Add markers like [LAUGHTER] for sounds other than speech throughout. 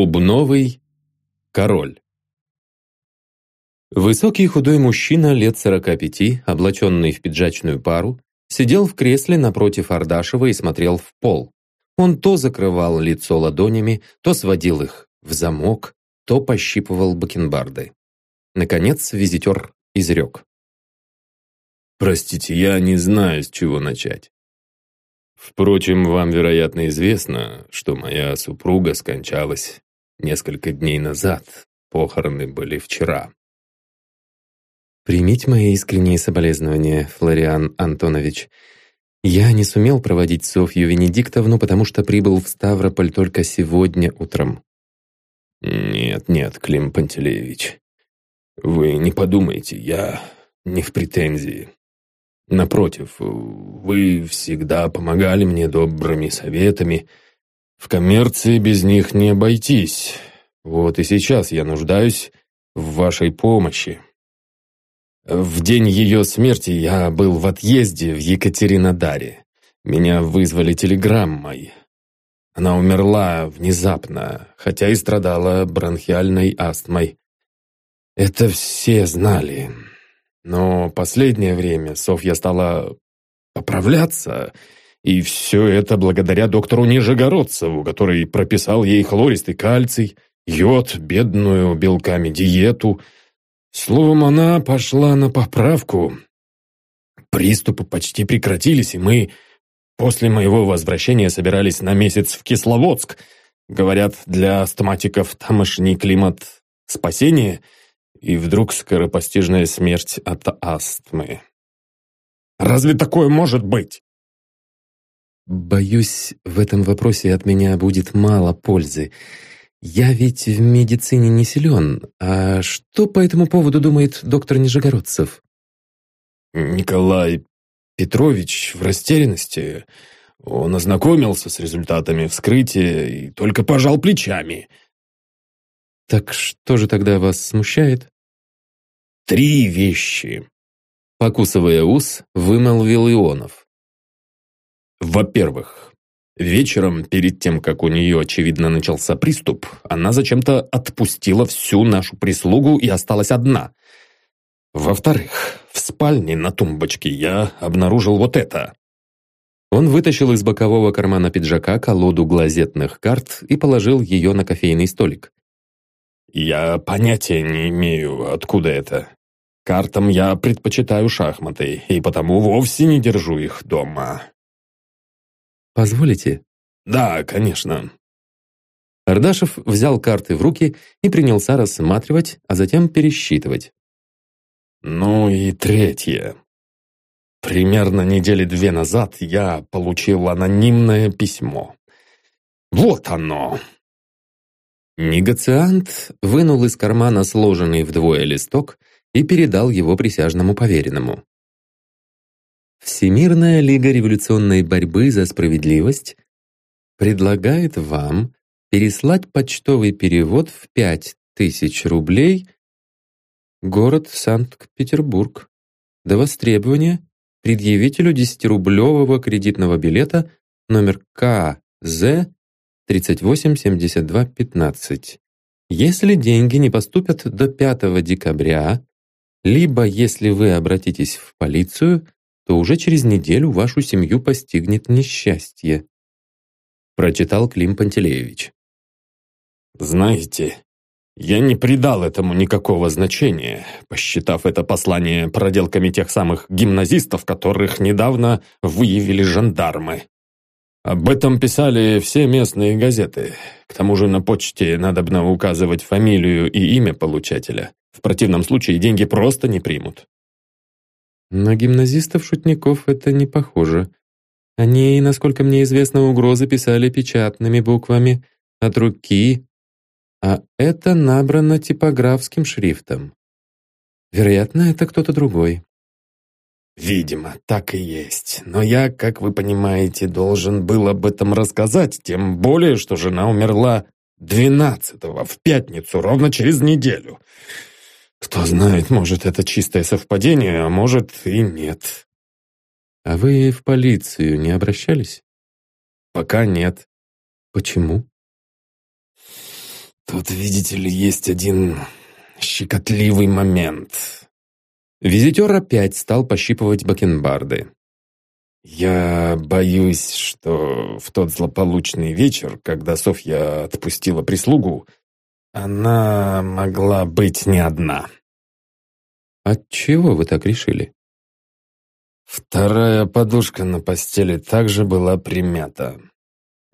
Бубновый король. Высокий худой мужчина лет сорока пяти, облаченный в пиджачную пару, сидел в кресле напротив Ардашева и смотрел в пол. Он то закрывал лицо ладонями, то сводил их в замок, то пощипывал бакенбарды. Наконец визитер изрек. «Простите, я не знаю, с чего начать. Впрочем, вам, вероятно, известно, что моя супруга скончалась несколько дней назад. Похороны были вчера. Примите мои искренние соболезнования, Флориан Антонович. Я не сумел проводить Софью Венедиктовну, потому что прибыл в Ставрополь только сегодня утром. Нет, нет, Клим Пантелеевич. Вы не подумайте, я не в претензии. Напротив, вы всегда помогали мне добрыми советами. В коммерции без них не обойтись. Вот и сейчас я нуждаюсь в вашей помощи. В день ее смерти я был в отъезде в Екатеринодаре. Меня вызвали телеграммой. Она умерла внезапно, хотя и страдала бронхиальной астмой. Это все знали. Но последнее время Софья стала поправляться, и все это благодаря доктору Нижегородцеву, который прописал ей хлористый кальций, йод, бедную белками диету. Словом, она пошла на поправку. Приступы почти прекратились, и мы после моего возвращения собирались на месяц в Кисловодск. Говорят, для астматиков тамошний климат — спасение — и вдруг скоропостижная смерть от астмы. Разве такое может быть? Боюсь, в этом вопросе от меня будет мало пользы. Я ведь в медицине не силен. А что по этому поводу думает доктор Нижегородцев? Николай Петрович в растерянности. Он ознакомился с результатами вскрытия и только пожал плечами. Так что же тогда вас смущает? Три вещи. Покусывая ус, вымолвил Ионов. Во-первых, вечером, перед тем, как у нее, очевидно, начался приступ, она зачем-то отпустила всю нашу прислугу и осталась одна. Во-вторых, в спальне на тумбочке я обнаружил вот это. Он вытащил из бокового кармана пиджака колоду глазетных карт и положил ее на кофейный столик. Я понятия не имею, откуда это. Картам я предпочитаю шахматы, и потому вовсе не держу их дома. Позволите? Да, конечно. Ардашев взял карты в руки и принялся рассматривать, а затем пересчитывать. Ну и третье. Примерно недели две назад я получил анонимное письмо. Вот оно. Негациант вынул из кармана сложенный вдвое листок и передал его присяжному поверенному. Всемирная лига революционной борьбы за справедливость предлагает вам переслать почтовый перевод в пять тысяч рублей город Санкт-Петербург до востребования предъявителю 10-рублевого кредитного билета номер КЗ 387215. Если деньги не поступят до 5 декабря, либо, если вы обратитесь в полицию, то уже через неделю вашу семью постигнет несчастье. Прочитал Клим Пантелеевич. Знаете, я не придал этому никакого значения, посчитав это послание проделками тех самых гимназистов, которых недавно выявили жандармы. Об этом писали все местные газеты. К тому же на почте надобно указывать фамилию и имя получателя. В противном случае деньги просто не примут. На гимназистов-шутников это не похоже. Они, насколько мне известно, угрозы писали печатными буквами от руки, а это набрано типографским шрифтом. Вероятно, это кто-то другой. Видимо, так и есть. Но я, как вы понимаете, должен был об этом рассказать, тем более, что жена умерла двенадцатого в пятницу, ровно через неделю. Кто знает, может, это чистое совпадение, а может и нет. А вы в полицию не обращались? Пока нет. Почему? «Тут, видите ли, есть один щекотливый момент». Визитер опять стал пощипывать бакенбарды. «Я боюсь, что в тот злополучный вечер, когда Софья отпустила прислугу, она могла быть не одна». «Отчего вы так решили?» Вторая подушка на постели также была примята.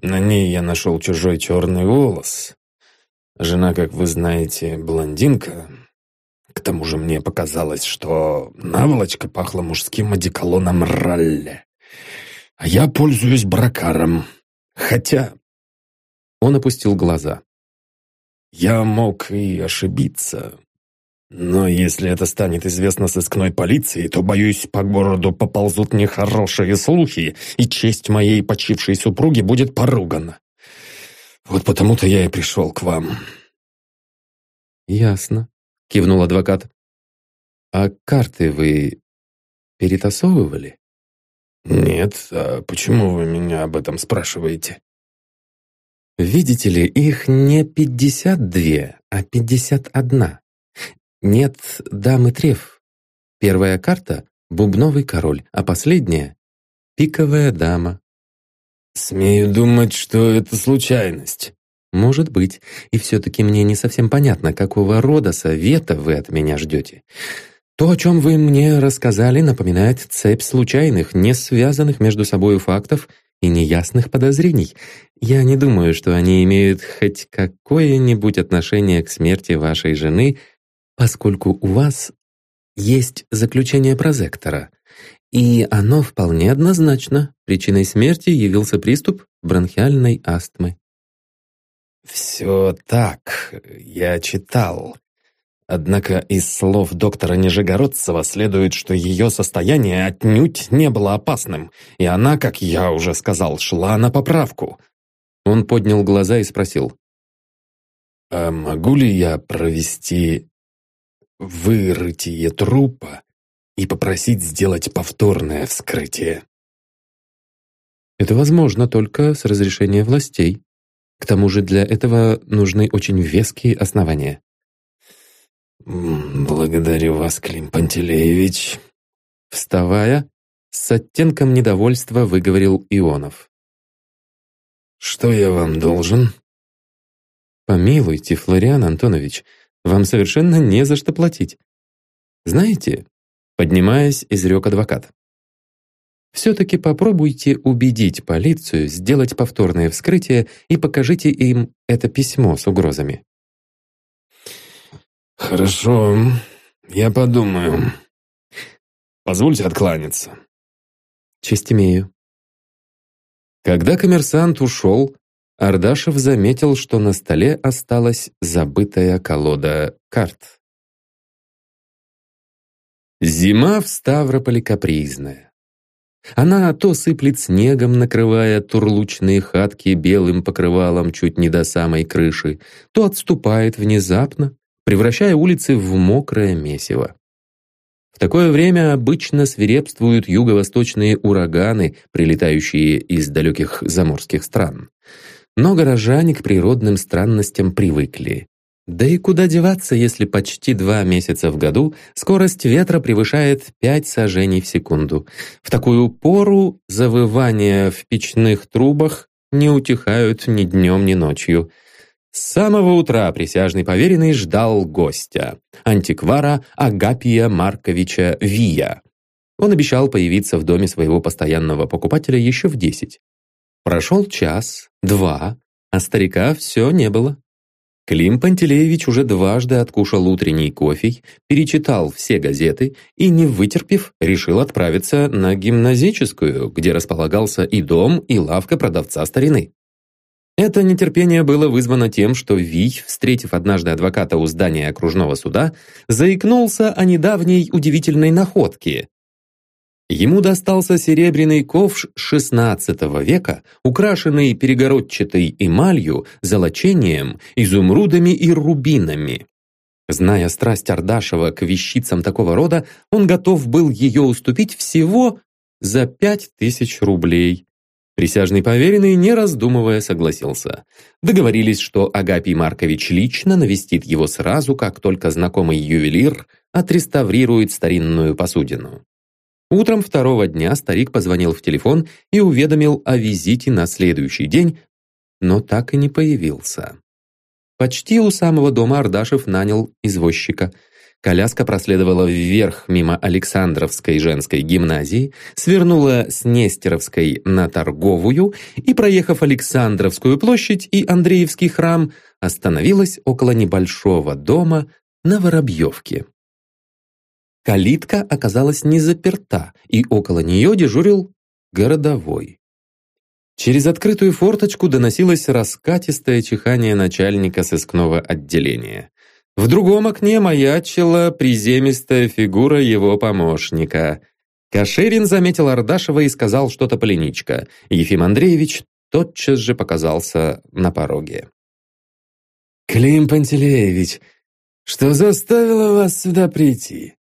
На ней я нашел чужой черный волос. Жена, как вы знаете, блондинка. К тому же мне показалось, что наволочка пахла мужским одеколоном Ралли. А я пользуюсь бракаром. Хотя... Он опустил глаза. Я мог и ошибиться. Но если это станет известно сыскной полиции, то, боюсь, по городу поползут нехорошие слухи, и честь моей почившей супруги будет поругана. Вот потому-то я и пришел к вам». «Ясно», — кивнул адвокат. «А карты вы перетасовывали?» «Нет, а почему вы меня об этом спрашиваете?» «Видите ли, их не пятьдесят две, а пятьдесят одна. Нет дамы треф. Первая карта — бубновый король, а последняя — пиковая дама. Смею думать, что это случайность. Может быть, и все-таки мне не совсем понятно, какого рода совета вы от меня ждете. То, о чем вы мне рассказали, напоминает цепь случайных, не связанных между собой фактов и неясных подозрений. Я не думаю, что они имеют хоть какое-нибудь отношение к смерти вашей жены — поскольку у вас есть заключение прозектора, и оно вполне однозначно. Причиной смерти явился приступ бронхиальной астмы. «Все так, я читал. Однако из слов доктора Нижегородцева следует, что ее состояние отнюдь не было опасным, и она, как я уже сказал, шла на поправку». Он поднял глаза и спросил. «А могу ли я провести вырытие трупа и попросить сделать повторное вскрытие. Это возможно только с разрешения властей. К тому же для этого нужны очень веские основания. «Благодарю вас, Клим Пантелеевич». Вставая, с оттенком недовольства выговорил Ионов. «Что я вам должен?» «Помилуйте, Флориан Антонович, вам совершенно не за что платить. Знаете, поднимаясь, изрек адвокат. Все-таки попробуйте убедить полицию сделать повторное вскрытие и покажите им это письмо с угрозами. «Хорошо, я подумаю. Позвольте откланяться». «Честь имею». Когда коммерсант ушел, Ардашев заметил, что на столе осталась забытая колода карт. Зима в Ставрополе капризная. Она то сыплет снегом, накрывая турлучные хатки белым покрывалом чуть не до самой крыши, то отступает внезапно, превращая улицы в мокрое месиво. В такое время обычно свирепствуют юго-восточные ураганы, прилетающие из далеких заморских стран. Но горожане к природным странностям привыкли. Да и куда деваться, если почти два месяца в году скорость ветра превышает 5 сажений в секунду. В такую пору завывания в печных трубах не утихают ни днем, ни ночью. С самого утра присяжный поверенный ждал гостя, антиквара Агапия Марковича Вия. Он обещал появиться в доме своего постоянного покупателя еще в десять. Прошел час, два, а старика все не было. Клим Пантелеевич уже дважды откушал утренний кофе, перечитал все газеты и, не вытерпев, решил отправиться на гимназическую, где располагался и дом, и лавка продавца старины. Это нетерпение было вызвано тем, что Вий, встретив однажды адвоката у здания окружного суда, заикнулся о недавней удивительной находке, Ему достался серебряный ковш XVI века, украшенный перегородчатой эмалью, золочением, изумрудами и рубинами. Зная страсть Ардашева к вещицам такого рода, он готов был ее уступить всего за пять тысяч рублей. Присяжный поверенный, не раздумывая, согласился. Договорились, что Агапий Маркович лично навестит его сразу, как только знакомый ювелир отреставрирует старинную посудину. Утром второго дня старик позвонил в телефон и уведомил о визите на следующий день, но так и не появился. Почти у самого дома Ардашев нанял извозчика – Коляска проследовала вверх мимо Александровской женской гимназии, свернула с Нестеровской на Торговую и, проехав Александровскую площадь и Андреевский храм, остановилась около небольшого дома на Воробьевке. Калитка оказалась не заперта, и около нее дежурил городовой. Через открытую форточку доносилось раскатистое чихание начальника сыскного отделения. В другом окне маячила приземистая фигура его помощника. Каширин заметил Ардашева и сказал что-то полиничка. Ефим Андреевич тотчас же показался на пороге. «Клим Пантелеевич, что заставило вас сюда прийти?»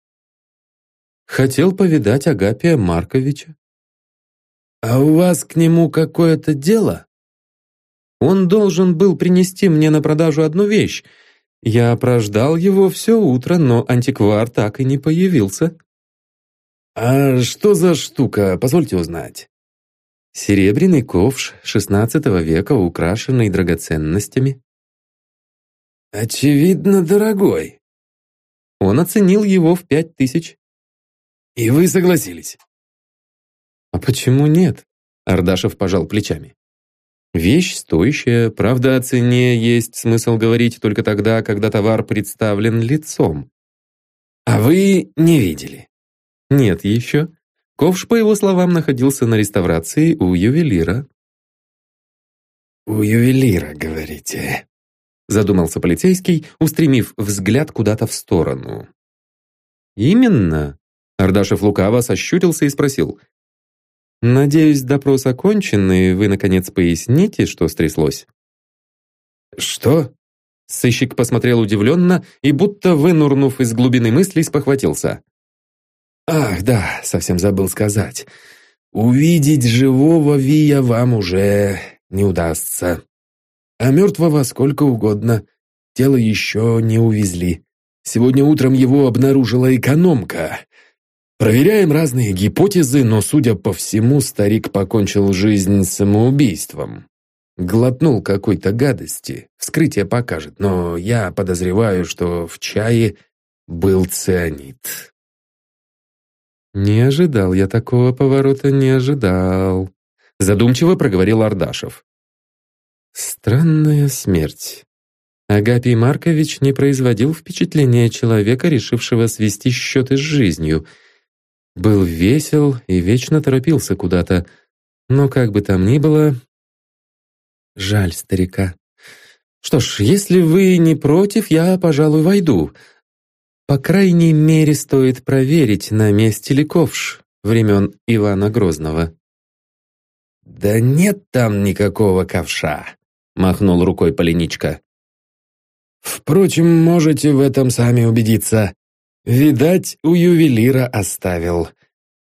«Хотел повидать Агапия Марковича». «А у вас к нему какое-то дело?» «Он должен был принести мне на продажу одну вещь, я прождал его все утро, но антиквар так и не появился. «А что за штука, позвольте узнать?» Серебряный ковш XVI века, украшенный драгоценностями. «Очевидно, дорогой». Он оценил его в пять тысяч. «И вы согласились?» «А почему нет?» Ардашев пожал плечами. Вещь стоящая, правда, о цене есть смысл говорить только тогда, когда товар представлен лицом. А вы не видели? Нет еще. Ковш, по его словам, находился на реставрации у ювелира. «У ювелира, говорите?» Задумался полицейский, устремив взгляд куда-то в сторону. «Именно?» Ардашев лукаво сощурился и спросил. «Надеюсь, допрос окончен, и вы, наконец, поясните, что стряслось?» «Что?» Сыщик посмотрел удивленно и, будто вынурнув из глубины мыслей, спохватился. «Ах, да, совсем забыл сказать. Увидеть живого Вия вам уже не удастся. А мертвого сколько угодно. Тело еще не увезли. Сегодня утром его обнаружила экономка. Проверяем разные гипотезы, но, судя по всему, старик покончил жизнь самоубийством. Глотнул какой-то гадости. Вскрытие покажет, но я подозреваю, что в чае был цианид. «Не ожидал я такого поворота, не ожидал», задумчиво проговорил Ардашев. «Странная смерть. Агапий Маркович не производил впечатления человека, решившего свести счеты с жизнью — был весел и вечно торопился куда-то. Но как бы там ни было... Жаль старика. Что ж, если вы не против, я, пожалуй, войду. По крайней мере, стоит проверить, на месте ли ковш времен Ивана Грозного. «Да нет там никакого ковша», — махнул рукой Полиничка. «Впрочем, можете в этом сами убедиться. Видать, у ювелира оставил.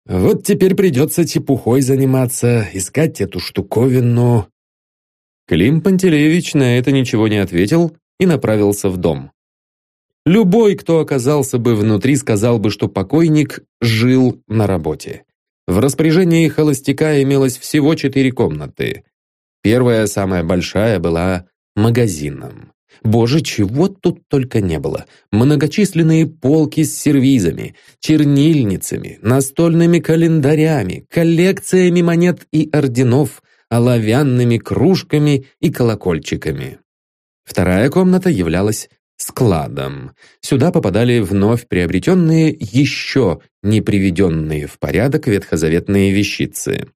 Вот теперь придется чепухой заниматься, искать эту штуковину. Клим Пантелеевич на это ничего не ответил и направился в дом. Любой, кто оказался бы внутри, сказал бы, что покойник жил на работе. В распоряжении холостяка имелось всего четыре комнаты. Первая, самая большая, была магазином. Боже, чего тут только не было. Многочисленные полки с сервизами, чернильницами, настольными календарями, коллекциями монет и орденов, оловянными кружками и колокольчиками. Вторая комната являлась складом. Сюда попадали вновь приобретенные, еще не приведенные в порядок ветхозаветные вещицы.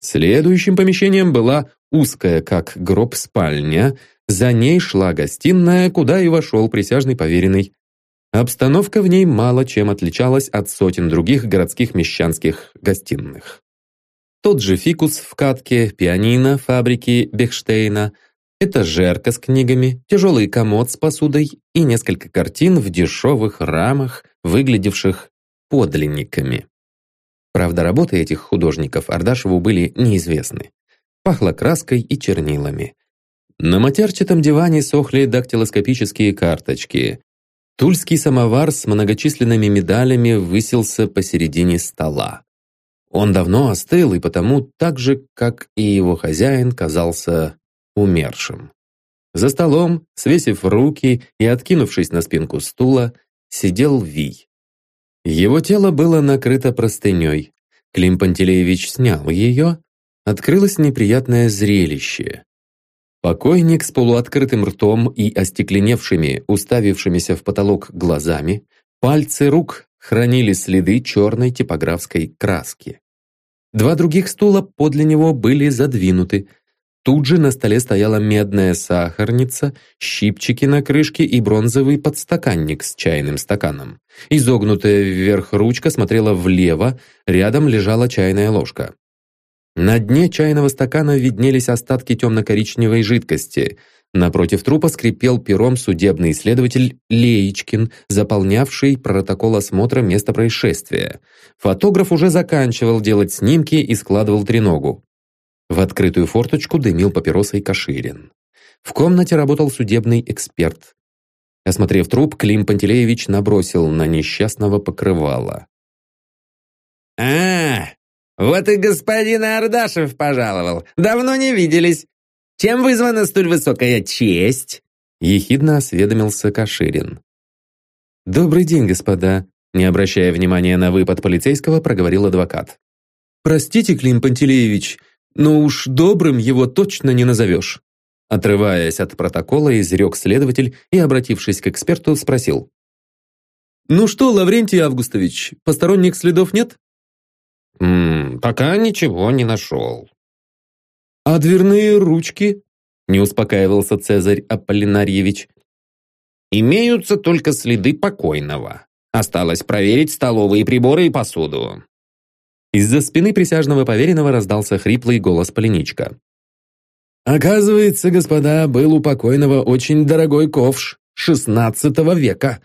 Следующим помещением была узкая, как гроб, спальня за ней шла гостиная, куда и вошел присяжный поверенный. Обстановка в ней мало чем отличалась от сотен других городских мещанских гостиных. Тот же фикус в катке, пианино фабрики Бехштейна, этажерка с книгами, тяжелый комод с посудой и несколько картин в дешевых рамах, выглядевших подлинниками. Правда, работы этих художников Ардашеву были неизвестны. Пахло краской и чернилами. На матерчатом диване сохли дактилоскопические карточки. Тульский самовар с многочисленными медалями высился посередине стола. Он давно остыл и потому, так же, как и его хозяин, казался умершим. За столом, свесив руки и откинувшись на спинку стула, сидел Вий. Его тело было накрыто простыней. Клим Пантелеевич снял ее. Открылось неприятное зрелище. Покойник с полуоткрытым ртом и остекленевшими, уставившимися в потолок глазами, пальцы рук хранили следы черной типографской краски. Два других стула подле него были задвинуты. Тут же на столе стояла медная сахарница, щипчики на крышке и бронзовый подстаканник с чайным стаканом. Изогнутая вверх ручка смотрела влево, рядом лежала чайная ложка. На дне чайного стакана виднелись остатки темно-коричневой жидкости. Напротив трупа скрипел пером судебный исследователь Леечкин, заполнявший протокол осмотра места происшествия. Фотограф уже заканчивал делать снимки и складывал треногу. В открытую форточку дымил папиросой Каширин. В комнате работал судебный эксперт. Осмотрев труп, Клим Пантелеевич набросил на несчастного покрывало. «А, «Вот и господин Ардашев пожаловал. Давно не виделись. Чем вызвана столь высокая честь?» Ехидно осведомился Каширин. «Добрый день, господа», не обращая внимания на выпад полицейского, проговорил адвокат. «Простите, Клим Пантелеевич, но уж добрым его точно не назовешь». Отрываясь от протокола, изрек следователь и, обратившись к эксперту, спросил. «Ну что, Лаврентий Августович, посторонних следов нет?» «М пока ничего не нашел». «А дверные ручки?» – не успокаивался Цезарь Аполлинарьевич. «Имеются только следы покойного. Осталось проверить столовые приборы и посуду». Из-за спины присяжного поверенного раздался хриплый голос Полиничка. «Оказывается, господа, был у покойного очень дорогой ковш шестнадцатого века.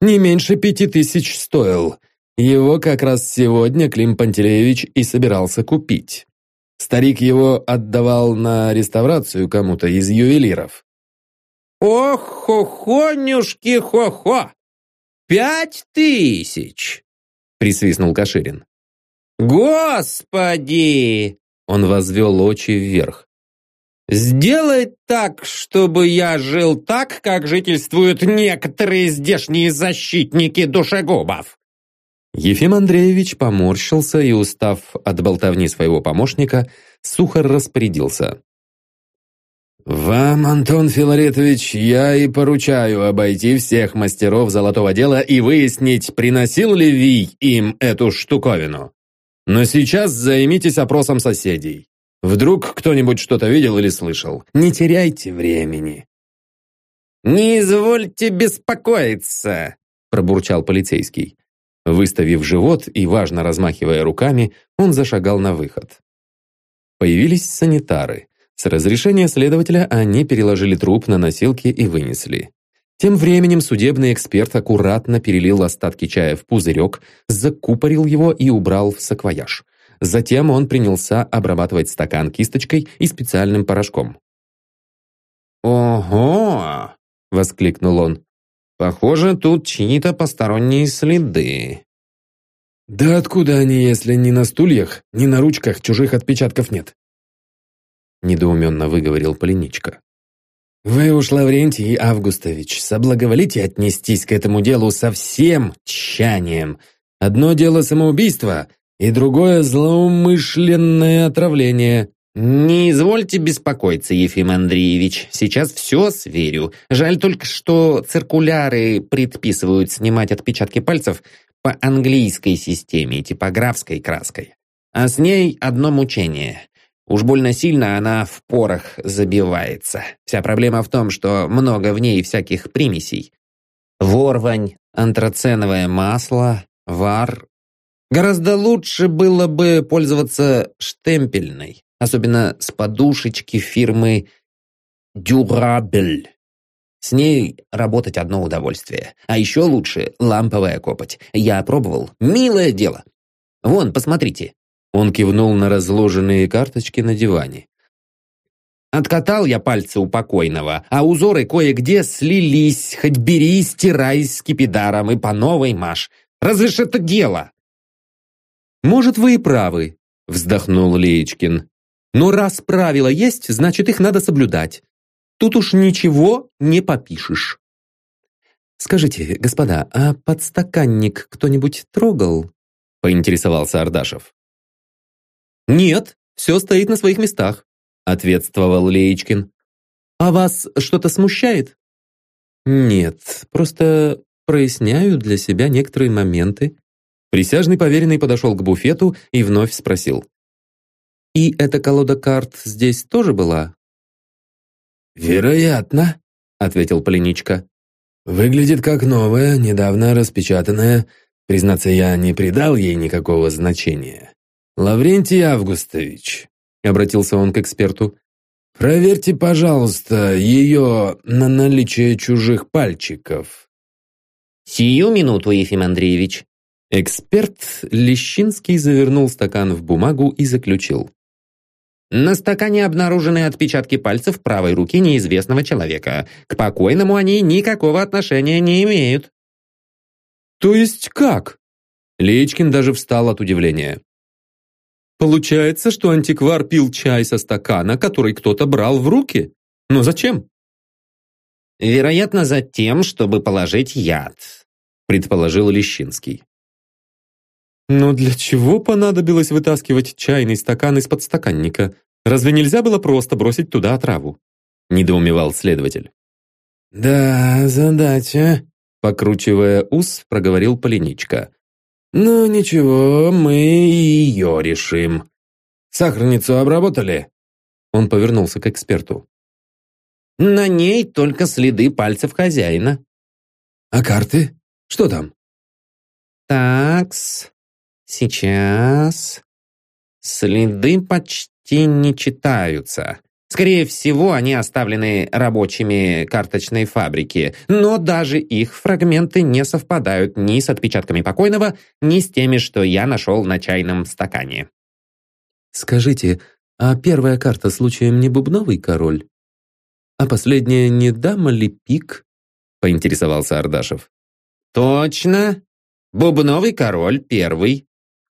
Не меньше пяти тысяч стоил. Его как раз сегодня Клим Пантелеевич и собирался купить. Старик его отдавал на реставрацию кому-то из ювелиров. «Ох-хо-хонюшки-хо-хо! Пять тысяч!» — присвистнул Каширин. «Господи!» — он возвел очи вверх. «Сделай так, чтобы я жил так, как жительствуют некоторые здешние защитники душегубов!» Ефим Андреевич поморщился и, устав от болтовни своего помощника, сухо распорядился. «Вам, Антон Филаретович, я и поручаю обойти всех мастеров золотого дела и выяснить, приносил ли Вий им эту штуковину. Но сейчас займитесь опросом соседей. Вдруг кто-нибудь что-то видел или слышал. Не теряйте времени». «Не извольте беспокоиться», – пробурчал полицейский. Выставив живот и важно размахивая руками, он зашагал на выход. Появились санитары. С разрешения следователя они переложили труп на носилки и вынесли. Тем временем судебный эксперт аккуратно перелил остатки чая в пузырек, закупорил его и убрал в саквояж. Затем он принялся обрабатывать стакан кисточкой и специальным порошком. «Ого!» — воскликнул он. Похоже, тут чьи-то посторонние следы. Да откуда они, если ни на стульях, ни на ручках чужих отпечатков нет? Недоуменно выговорил Полиничка. Вы уж, Лаврентий Августович, соблаговолите отнестись к этому делу со всем тщанием. Одно дело самоубийство, и другое злоумышленное отравление. «Не извольте беспокоиться, Ефим Андреевич. Сейчас все сверю. Жаль только, что циркуляры предписывают снимать отпечатки пальцев по английской системе, типографской краской. А с ней одно мучение. Уж больно сильно она в порах забивается. Вся проблема в том, что много в ней всяких примесей. Ворвань, антраценовое масло, вар. Гораздо лучше было бы пользоваться штемпельной особенно с подушечки фирмы Durabel. С ней работать одно удовольствие. А еще лучше ламповая копоть. Я пробовал. Милое дело. Вон, посмотрите. Он кивнул на разложенные карточки на диване. Откатал я пальцы у покойного, а узоры кое-где слились, хоть бери, стирай с кипидаром и по новой маш. Разве ж это дело? Может, вы и правы, вздохнул Леечкин. Но раз правила есть, значит, их надо соблюдать. Тут уж ничего не попишешь. Скажите, господа, а подстаканник кто-нибудь трогал? Поинтересовался Ардашев. Нет, все стоит на своих местах ответствовал Леечкин. «А вас что-то смущает?» «Нет, просто проясняю для себя некоторые моменты». Присяжный поверенный подошел к буфету и вновь спросил. «И эта колода карт здесь тоже была?» «Вероятно», — ответил Полиничка. «Выглядит как новая, недавно распечатанная. Признаться, я не придал ей никакого значения. Лаврентий Августович, обратился он к эксперту. «Проверьте, пожалуйста, ее на наличие чужих пальчиков». «Сию минуту, Ефим Андреевич». Эксперт Лещинский завернул стакан в бумагу и заключил. На стакане обнаружены отпечатки пальцев правой руки неизвестного человека. К покойному они никакого отношения не имеют. То есть как? Лечкин даже встал от удивления. Получается, что антиквар пил чай со стакана, который кто-то брал в руки? Но зачем? Вероятно, за тем, чтобы положить яд, предположил Лещинский. Но для чего понадобилось вытаскивать чайный стакан из подстаканника? Разве нельзя было просто бросить туда отраву? Недоумевал следователь. «Да, задача», — покручивая ус, проговорил Полиничка. «Ну ничего, мы ее решим. Сахарницу обработали?» Он повернулся к эксперту. «На ней только следы пальцев хозяина». «А карты? Что там?» «Такс, сейчас...» Следы почти не читаются. Скорее всего, они оставлены рабочими карточной фабрики, но даже их фрагменты не совпадают ни с отпечатками покойного, ни с теми, что я нашел на чайном стакане. Скажите, а первая карта случаем не бубновый король? А последняя не дама ли пик? Поинтересовался Ардашев. Точно. Бубновый король первый.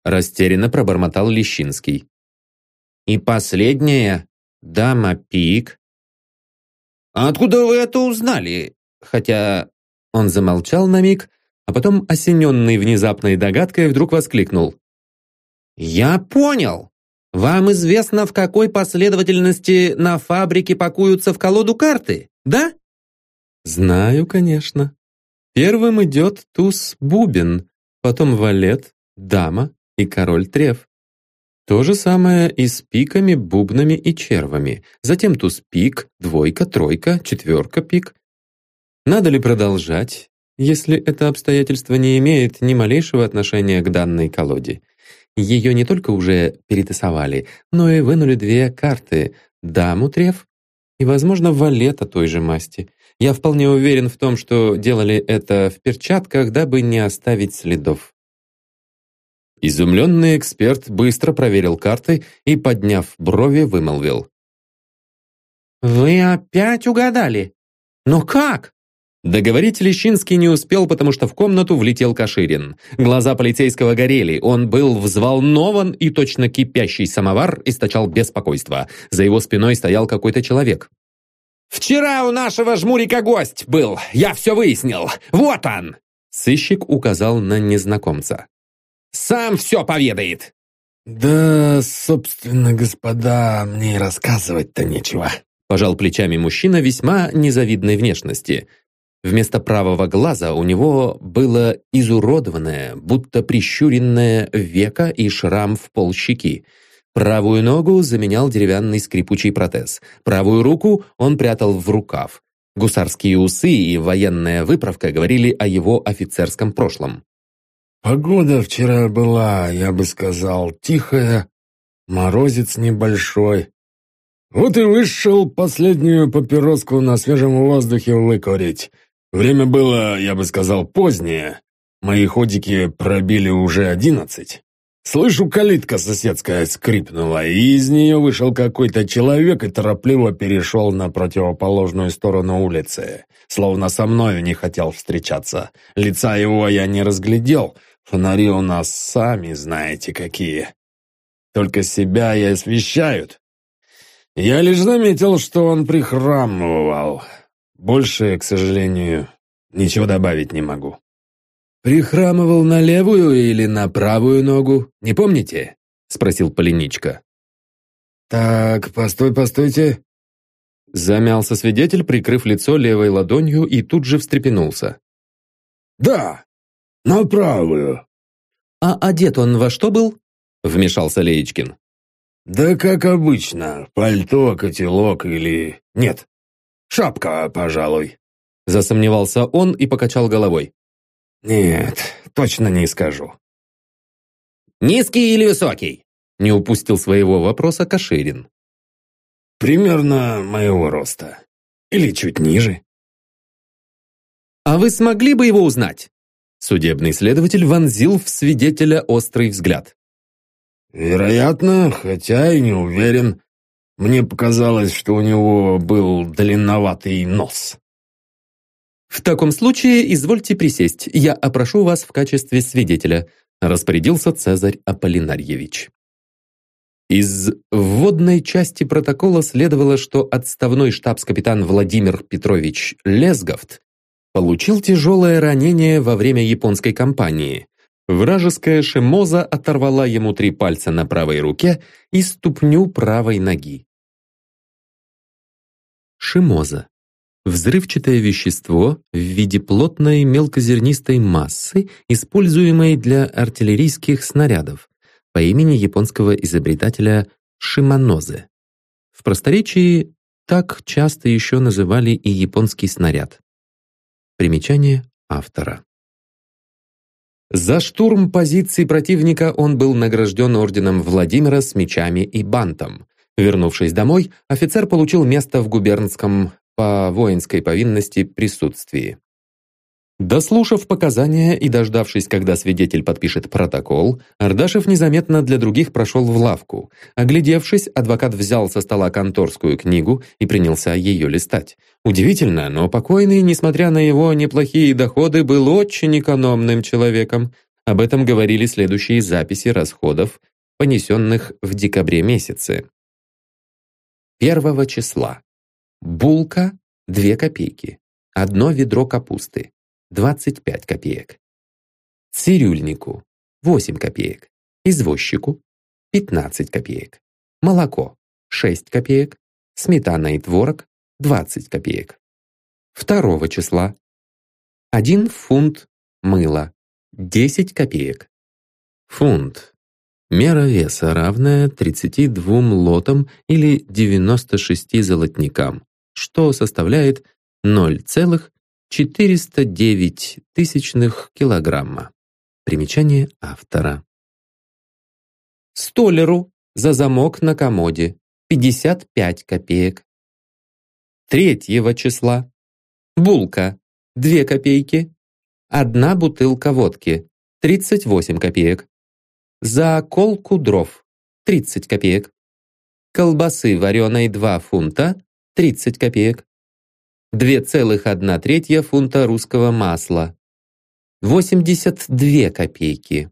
Растерянно пробормотал Лещинский. И последняя Дама Пик. А откуда вы это узнали? Хотя он замолчал на миг, а потом, осененный внезапной догадкой, вдруг воскликнул. «Я понял! Вам известно, в какой последовательности на фабрике пакуются в колоду карты, да?» «Знаю, конечно. Первым идет туз-бубен, потом валет, дама и король треф. То же самое и с пиками, бубнами и червами. Затем туз пик, двойка, тройка, четверка пик. Надо ли продолжать, если это обстоятельство не имеет ни малейшего отношения к данной колоде? Ее не только уже перетасовали, но и вынули две карты — даму треф и, возможно, валета той же масти. Я вполне уверен в том, что делали это в перчатках, дабы не оставить следов. Изумленный эксперт быстро проверил карты и, подняв брови, вымолвил. «Вы опять угадали? Но как?» Договорить Лещинский не успел, потому что в комнату влетел Каширин. Глаза полицейского горели, он был взволнован и точно кипящий самовар источал беспокойство. За его спиной стоял какой-то человек. «Вчера у нашего жмурика гость был, я все выяснил. Вот он!» Сыщик указал на незнакомца. Сам все поведает!» «Да, собственно, господа, мне рассказывать-то нечего», пожал плечами мужчина весьма незавидной внешности. Вместо правого глаза у него было изуродованное, будто прищуренное веко и шрам в пол щеки. Правую ногу заменял деревянный скрипучий протез. Правую руку он прятал в рукав. Гусарские усы и военная выправка говорили о его офицерском прошлом. Погода вчера была, я бы сказал, тихая, морозец небольшой. Вот и вышел последнюю папироску на свежем воздухе выкурить. Время было, я бы сказал, позднее. Мои ходики пробили уже одиннадцать. Слышу, калитка соседская скрипнула, и из нее вышел какой-то человек и торопливо перешел на противоположную сторону улицы, словно со мною не хотел встречаться. Лица его я не разглядел, фонари у нас сами знаете какие. Только себя и освещают. Я лишь заметил, что он прихрамывал. Больше, к сожалению, ничего добавить не могу. «Прихрамывал на левую или на правую ногу, не помните?» — спросил Полиничка. «Так, постой, постойте». Замялся свидетель, прикрыв лицо левой ладонью, и тут же встрепенулся. «Да, на правую». «А одет он во что был?» — вмешался Леечкин. «Да как обычно, пальто, котелок или... Нет, шапка, пожалуй». Засомневался он и покачал головой. «Нет, точно не скажу». «Низкий или высокий?» Не упустил своего вопроса Каширин. «Примерно моего роста. Или чуть ниже». «А вы смогли бы его узнать?» Судебный следователь вонзил в свидетеля острый взгляд. «Вероятно, хотя и не уверен. Мне показалось, что у него был длинноватый нос». «В таком случае извольте присесть, я опрошу вас в качестве свидетеля», распорядился Цезарь Аполлинарьевич. Из вводной части протокола следовало, что отставной штабс-капитан Владимир Петрович Лесговт получил тяжелое ранение во время японской кампании. Вражеская шемоза оторвала ему три пальца на правой руке и ступню правой ноги. Шимоза Взрывчатое вещество в виде плотной мелкозернистой массы, используемой для артиллерийских снарядов, по имени японского изобретателя Шиманозе. В просторечии так часто еще называли и японский снаряд. Примечание автора. За штурм позиций противника он был награжден орденом Владимира с мечами и бантом. Вернувшись домой, офицер получил место в губернском по воинской повинности присутствии. Дослушав показания и дождавшись, когда свидетель подпишет протокол, Ардашев незаметно для других прошел в лавку. Оглядевшись, адвокат взял со стола конторскую книгу и принялся ее листать. Удивительно, но покойный, несмотря на его неплохие доходы, был очень экономным человеком. Об этом говорили следующие записи расходов, понесенных в декабре месяце. Первого числа. Булка – 2 копейки. Одно ведро капусты – 25 копеек. Цирюльнику – 8 копеек. Извозчику – 15 копеек. Молоко – 6 копеек. Сметана и творог – 20 копеек. Второго числа. 1 фунт мыла – 10 копеек. Фунт. Мера веса равная 32 лотам или 96 золотникам что составляет 0,409 тысячных килограмма. Примечание автора. Столеру за замок на комоде 55 копеек. Третьего числа. Булка 2 копейки. Одна бутылка водки 38 копеек. За колку дров 30 копеек. Колбасы вареной 2 фунта 30 копеек. 2,1 третья фунта русского масла. 82 копейки.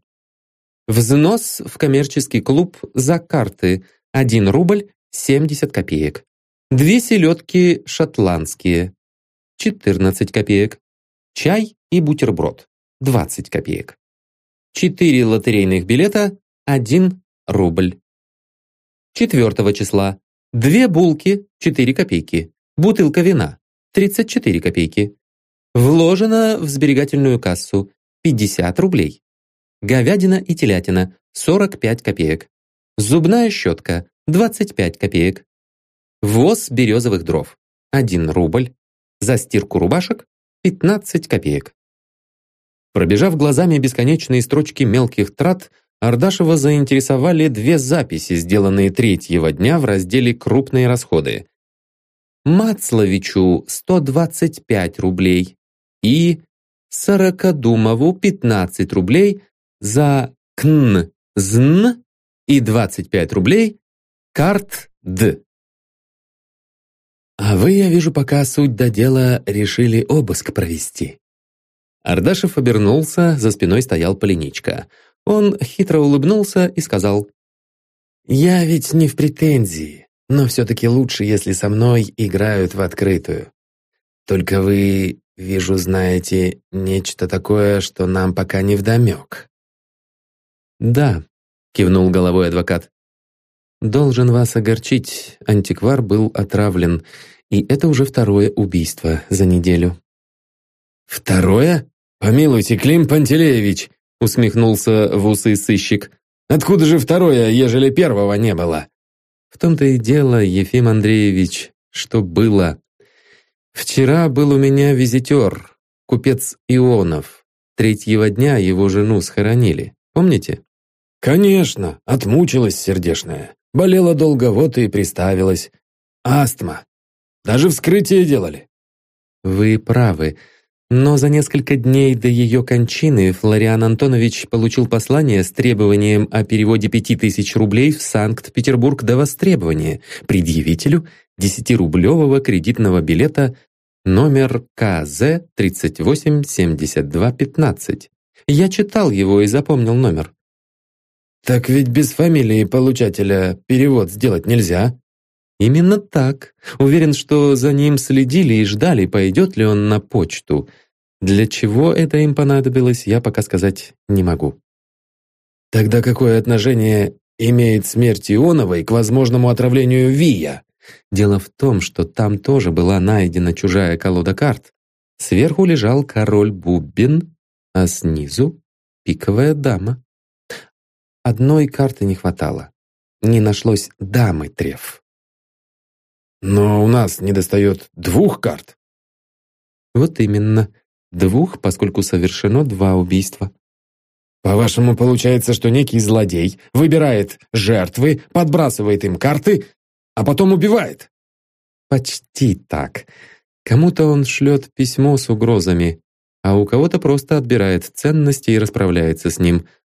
Взнос в коммерческий клуб за карты 1 рубль 70 копеек. Две селедки шотландские 14 копеек. Чай и бутерброд 20 копеек. Четыре лотерейных билета 1 рубль. 4 числа Две булки – 4 копейки. Бутылка вина – 34 копейки. Вложено в сберегательную кассу – 50 рублей. Говядина и телятина – 45 копеек. Зубная щетка – 25 копеек. Ввоз березовых дров – 1 рубль. За стирку рубашек – 15 копеек. Пробежав глазами бесконечные строчки мелких трат, Ардашева заинтересовали две записи, сделанные третьего дня в разделе «Крупные расходы». Мацловичу 125 рублей и Сорокодумову 15 рублей за КН ЗН и 25 рублей карт Д. А вы, я вижу, пока суть до дела решили обыск провести. Ардашев обернулся, за спиной стоял Полиничка. Он хитро улыбнулся и сказал, «Я ведь не в претензии, но все-таки лучше, если со мной играют в открытую. Только вы, вижу, знаете нечто такое, что нам пока не вдомек». «Да», — кивнул головой адвокат. «Должен вас огорчить, антиквар был отравлен, и это уже второе убийство за неделю». «Второе? Помилуйте, Клим Пантелеевич!» усмехнулся в усы сыщик. «Откуда же второе, ежели первого не было?» «В том-то и дело, Ефим Андреевич, что было. Вчера был у меня визитер, купец Ионов. Третьего дня его жену схоронили. Помните?» «Конечно, отмучилась сердешная. Болела долго, вот и приставилась. Астма. Даже вскрытие делали». «Вы правы. Но за несколько дней до ее кончины Флориан Антонович получил послание с требованием о переводе пяти тысяч рублей в Санкт-Петербург до востребования предъявителю десятирублевого кредитного билета номер КЗ 387215. Я читал его и запомнил номер. «Так ведь без фамилии получателя перевод сделать нельзя». Именно так. Уверен, что за ним следили и ждали, пойдет ли он на почту. Для чего это им понадобилось, я пока сказать не могу. Тогда какое отношение имеет смерть Ионовой к возможному отравлению Вия? Дело в том, что там тоже была найдена чужая колода карт. Сверху лежал король Буббин, а снизу — пиковая дама. Одной карты не хватало. Не нашлось дамы треф. Но у нас недостает двух карт. Вот именно. Двух, поскольку совершено два убийства. По-вашему, получается, что некий злодей выбирает жертвы, подбрасывает им карты, а потом убивает? Почти так. Кому-то он шлет письмо с угрозами, а у кого-то просто отбирает ценности и расправляется с ним –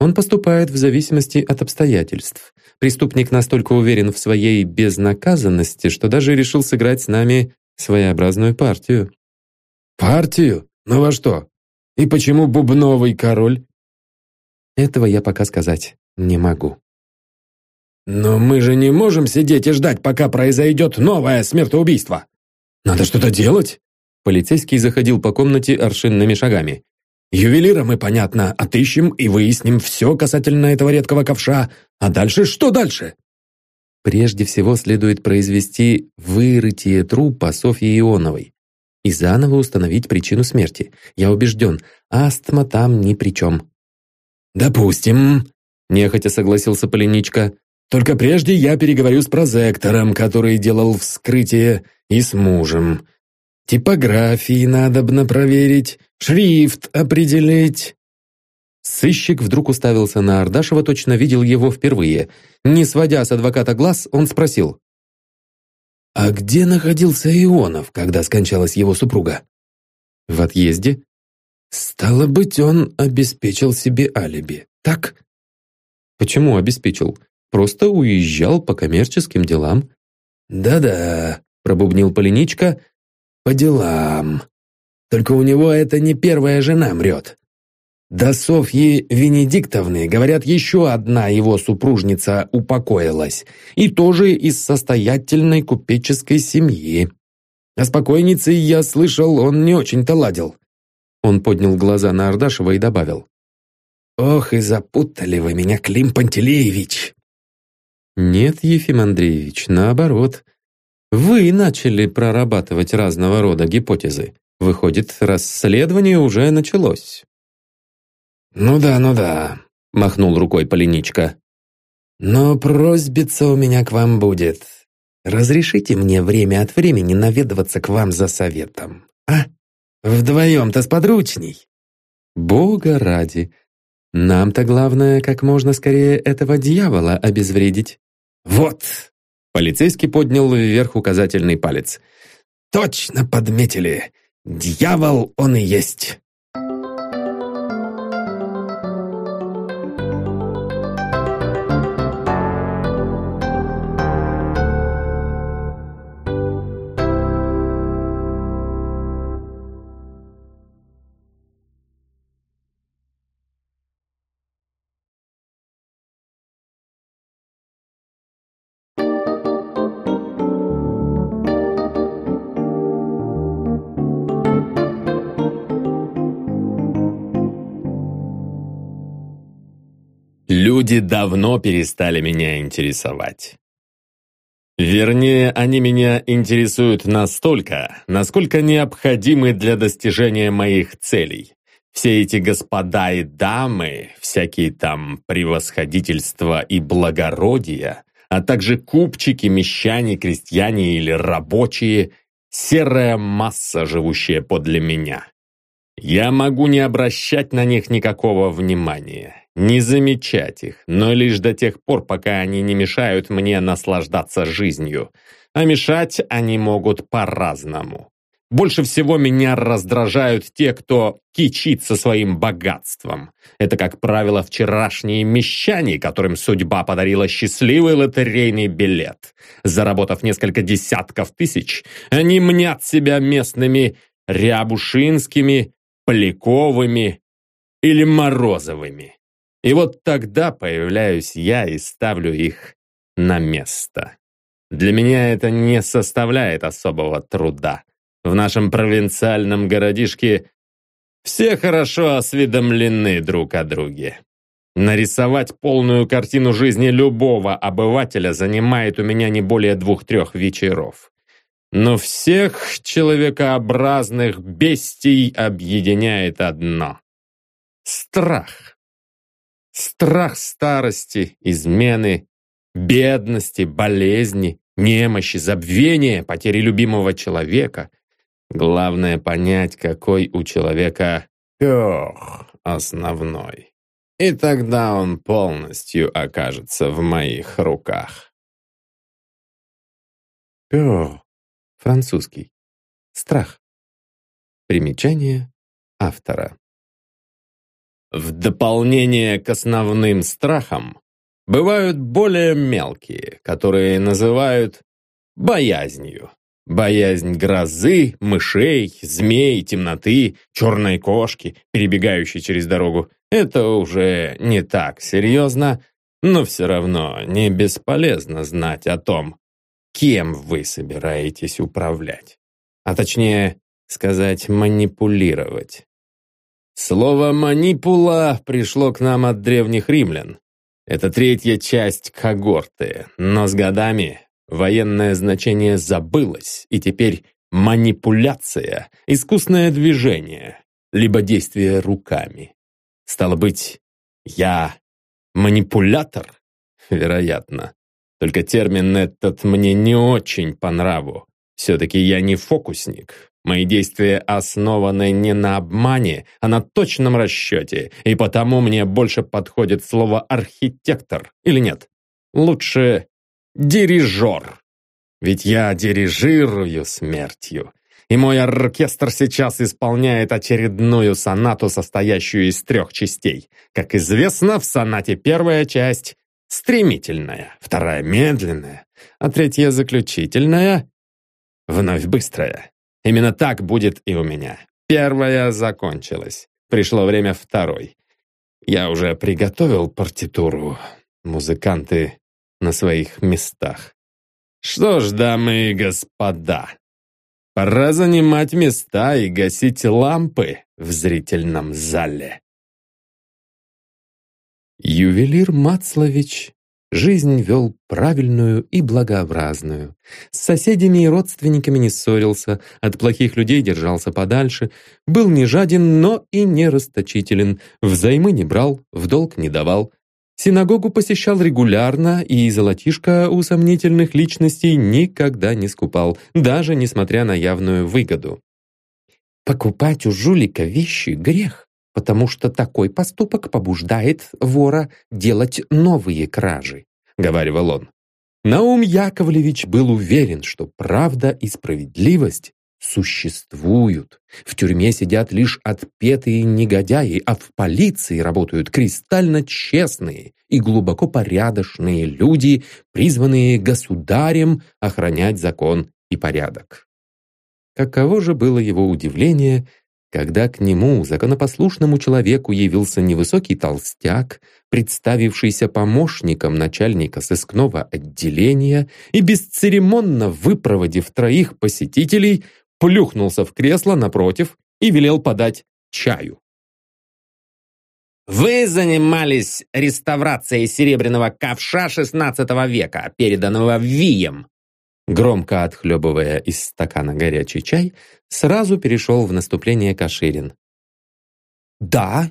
он поступает в зависимости от обстоятельств. Преступник настолько уверен в своей безнаказанности, что даже решил сыграть с нами своеобразную партию. «Партию? Ну во что? И почему бубновый король?» Этого я пока сказать не могу. «Но мы же не можем сидеть и ждать, пока произойдет новое смертоубийство. Надо что-то делать!» Полицейский заходил по комнате аршинными шагами. Ювелира мы, понятно, отыщем и выясним все касательно этого редкого ковша. А дальше что дальше? Прежде всего следует произвести вырытие трупа Софьи Ионовой и заново установить причину смерти. Я убежден, астма там ни при чем. «Допустим», — нехотя согласился Полиничка. «Только прежде я переговорю с прозектором, который делал вскрытие, и с мужем. Типографии надобно проверить, шрифт определить». Сыщик вдруг уставился на Ардашева, точно видел его впервые. Не сводя с адвоката глаз, он спросил. «А где находился Ионов, когда скончалась его супруга?» «В отъезде». «Стало быть, он обеспечил себе алиби, так?» «Почему обеспечил? Просто уезжал по коммерческим делам». «Да-да», — пробубнил Полиничка, по делам. Только у него это не первая жена мрет. До Софьи Венедиктовны, говорят, еще одна его супружница упокоилась, и тоже из состоятельной купеческой семьи. А с покойницей, я слышал, он не очень-то ладил. Он поднял глаза на Ардашева и добавил. «Ох, и запутали вы меня, Клим Пантелеевич!» «Нет, Ефим Андреевич, наоборот. Вы начали прорабатывать разного рода гипотезы. Выходит, расследование уже началось. «Ну да, ну да», — махнул рукой Полиничка. «Но просьбица у меня к вам будет. Разрешите мне время от времени наведываться к вам за советом, а? Вдвоем-то сподручней». «Бога ради. Нам-то главное, как можно скорее этого дьявола обезвредить». «Вот, Полицейский поднял вверх указательный палец. «Точно подметили! Дьявол он и есть!» Люди давно перестали меня интересовать. Вернее, они меня интересуют настолько, насколько необходимы для достижения моих целей. Все эти господа и дамы, всякие там превосходительства и благородия, а также купчики, мещане, крестьяне или рабочие, серая масса, живущая подле меня. Я могу не обращать на них никакого внимания, не замечать их, но лишь до тех пор, пока они не мешают мне наслаждаться жизнью. А мешать они могут по-разному. Больше всего меня раздражают те, кто кичится своим богатством. Это, как правило, вчерашние мещане, которым судьба подарила счастливый лотерейный билет. Заработав несколько десятков тысяч, они мнят себя местными Рябушинскими, Поляковыми или Морозовыми. И вот тогда появляюсь я и ставлю их на место. Для меня это не составляет особого труда. В нашем провинциальном городишке все хорошо осведомлены друг о друге. Нарисовать полную картину жизни любого обывателя занимает у меня не более двух-трех вечеров. Но всех человекообразных бестий объединяет одно — страх. Страх старости, измены, бедности, болезни, немощи, забвения, потери любимого человека, Главное понять, какой у человека пёх основной. И тогда он полностью окажется в моих руках. Пёр. Французский. Страх. Примечание автора. В дополнение к основным страхам бывают более мелкие, которые называют боязнью. Боязнь грозы, мышей, змей, темноты, черной кошки, перебегающей через дорогу — это уже не так серьезно, но все равно не бесполезно знать о том, кем вы собираетесь управлять. А точнее, сказать, манипулировать. Слово «манипула» пришло к нам от древних римлян. Это третья часть когорты, но с годами Военное значение забылось, и теперь манипуляция, искусное движение, либо действие руками. Стало быть, я манипулятор? Вероятно. Только термин этот мне не очень по нраву. Все-таки я не фокусник. Мои действия основаны не на обмане, а на точном расчете, и потому мне больше подходит слово «архитектор» или нет. Лучше дирижер. Ведь я дирижирую смертью. И мой оркестр сейчас исполняет очередную сонату, состоящую из трех частей. Как известно, в сонате первая часть стремительная, вторая медленная, а третья заключительная, вновь быстрая. Именно так будет и у меня. Первая закончилась. Пришло время второй. Я уже приготовил партитуру. Музыканты на своих местах. Что ж, дамы и господа, пора занимать места и гасить лампы в зрительном зале. Ювелир Мацлович жизнь вел правильную и благообразную. С соседями и родственниками не ссорился, от плохих людей держался подальше, был не жаден, но и не расточителен, взаймы не брал, в долг не давал, Синагогу посещал регулярно и золотишко у сомнительных личностей никогда не скупал, даже несмотря на явную выгоду. Покупать у жулика вещи — грех, потому что такой поступок побуждает вора делать новые кражи, — говаривал он. Наум Яковлевич был уверен, что правда и справедливость существуют. В тюрьме сидят лишь отпетые негодяи, а в полиции работают кристально честные и глубоко порядочные люди, призванные государем охранять закон и порядок. Каково же было его удивление, когда к нему, законопослушному человеку, явился невысокий толстяк, представившийся помощником начальника сыскного отделения и, бесцеремонно выпроводив троих посетителей, плюхнулся в кресло напротив и велел подать чаю. Вы занимались реставрацией серебряного ковша XVI века, переданного Вием. Громко отхлебывая из стакана горячий чай, сразу перешел в наступление Каширин. «Да,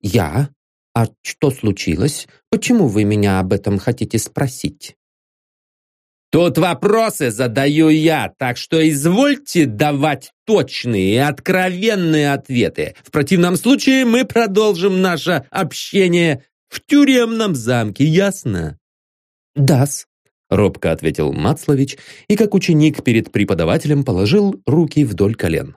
я. А что случилось? Почему вы меня об этом хотите спросить?» Тут вопросы задаю я, так что извольте давать точные и откровенные ответы. В противном случае мы продолжим наше общение в тюремном замке, ясно? «Да-с», робко ответил Мацлович и как ученик перед преподавателем положил руки вдоль колен.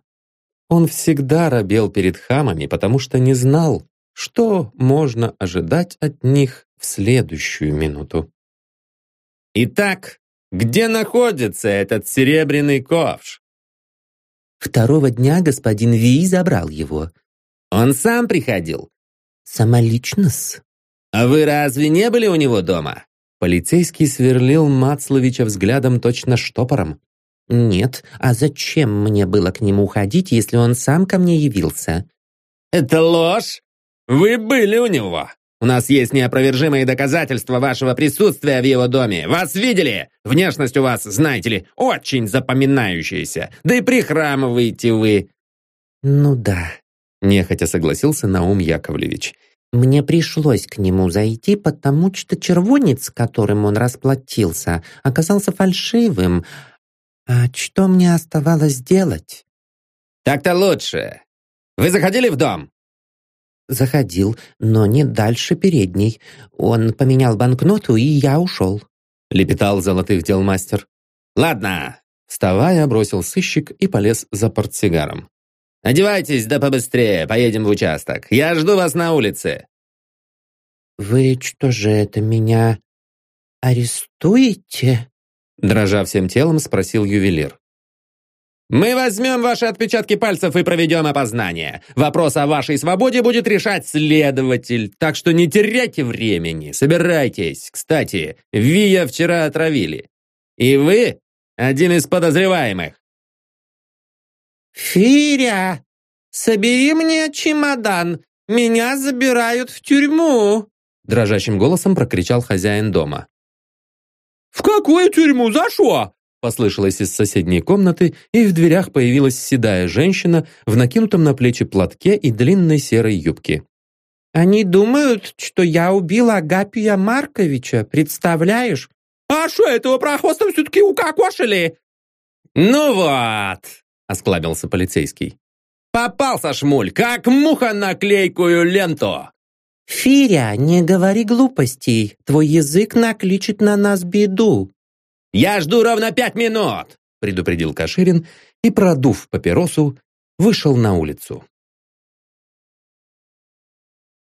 Он всегда робел перед хамами, потому что не знал, что можно ожидать от них в следующую минуту. Итак, где находится этот серебряный ковш? Второго дня господин Ви забрал его. Он сам приходил? Самолично-с. А вы разве не были у него дома? Полицейский сверлил Мацловича взглядом точно штопором. «Нет, а зачем мне было к нему ходить, если он сам ко мне явился?» «Это ложь! Вы были у него! У нас есть неопровержимые доказательства вашего присутствия в его доме. Вас видели? Внешность у вас, знаете ли, очень запоминающаяся. Да и прихрамываете вы». «Ну да», — нехотя согласился Наум Яковлевич. «Мне пришлось к нему зайти, потому что червонец, которым он расплатился, оказался фальшивым. А что мне оставалось делать?» «Так-то лучше. Вы заходили в дом?» Заходил, но не дальше передней. Он поменял банкноту, и я ушел. Лепетал золотых дел мастер. «Ладно!» Вставая, бросил сыщик и полез за портсигаром. «Одевайтесь, да побыстрее, поедем в участок. Я жду вас на улице». «Вы что же это меня арестуете?» Дрожа всем телом, спросил ювелир. Мы возьмем ваши отпечатки пальцев и проведем опознание. Вопрос о вашей свободе будет решать следователь, так что не теряйте времени, собирайтесь. Кстати, Вия вчера отравили. И вы один из подозреваемых. «Фиря, собери мне чемодан, меня забирают в тюрьму!» Дрожащим голосом прокричал хозяин дома. «В какую тюрьму? За что?» Послышалось из соседней комнаты, и в дверях появилась седая женщина в накинутом на плечи платке и длинной серой юбке. «Они думают, что я убила Агапия Марковича, представляешь?» «А что, этого прохвоста все-таки укокошили?» «Ну вот!» — осклабился полицейский. «Попался, шмуль, как муха на клейкую ленту!» «Фиря, не говори глупостей, твой язык накличет на нас беду!» «Я жду ровно пять минут!» предупредил Каширин и, продув папиросу, вышел на улицу.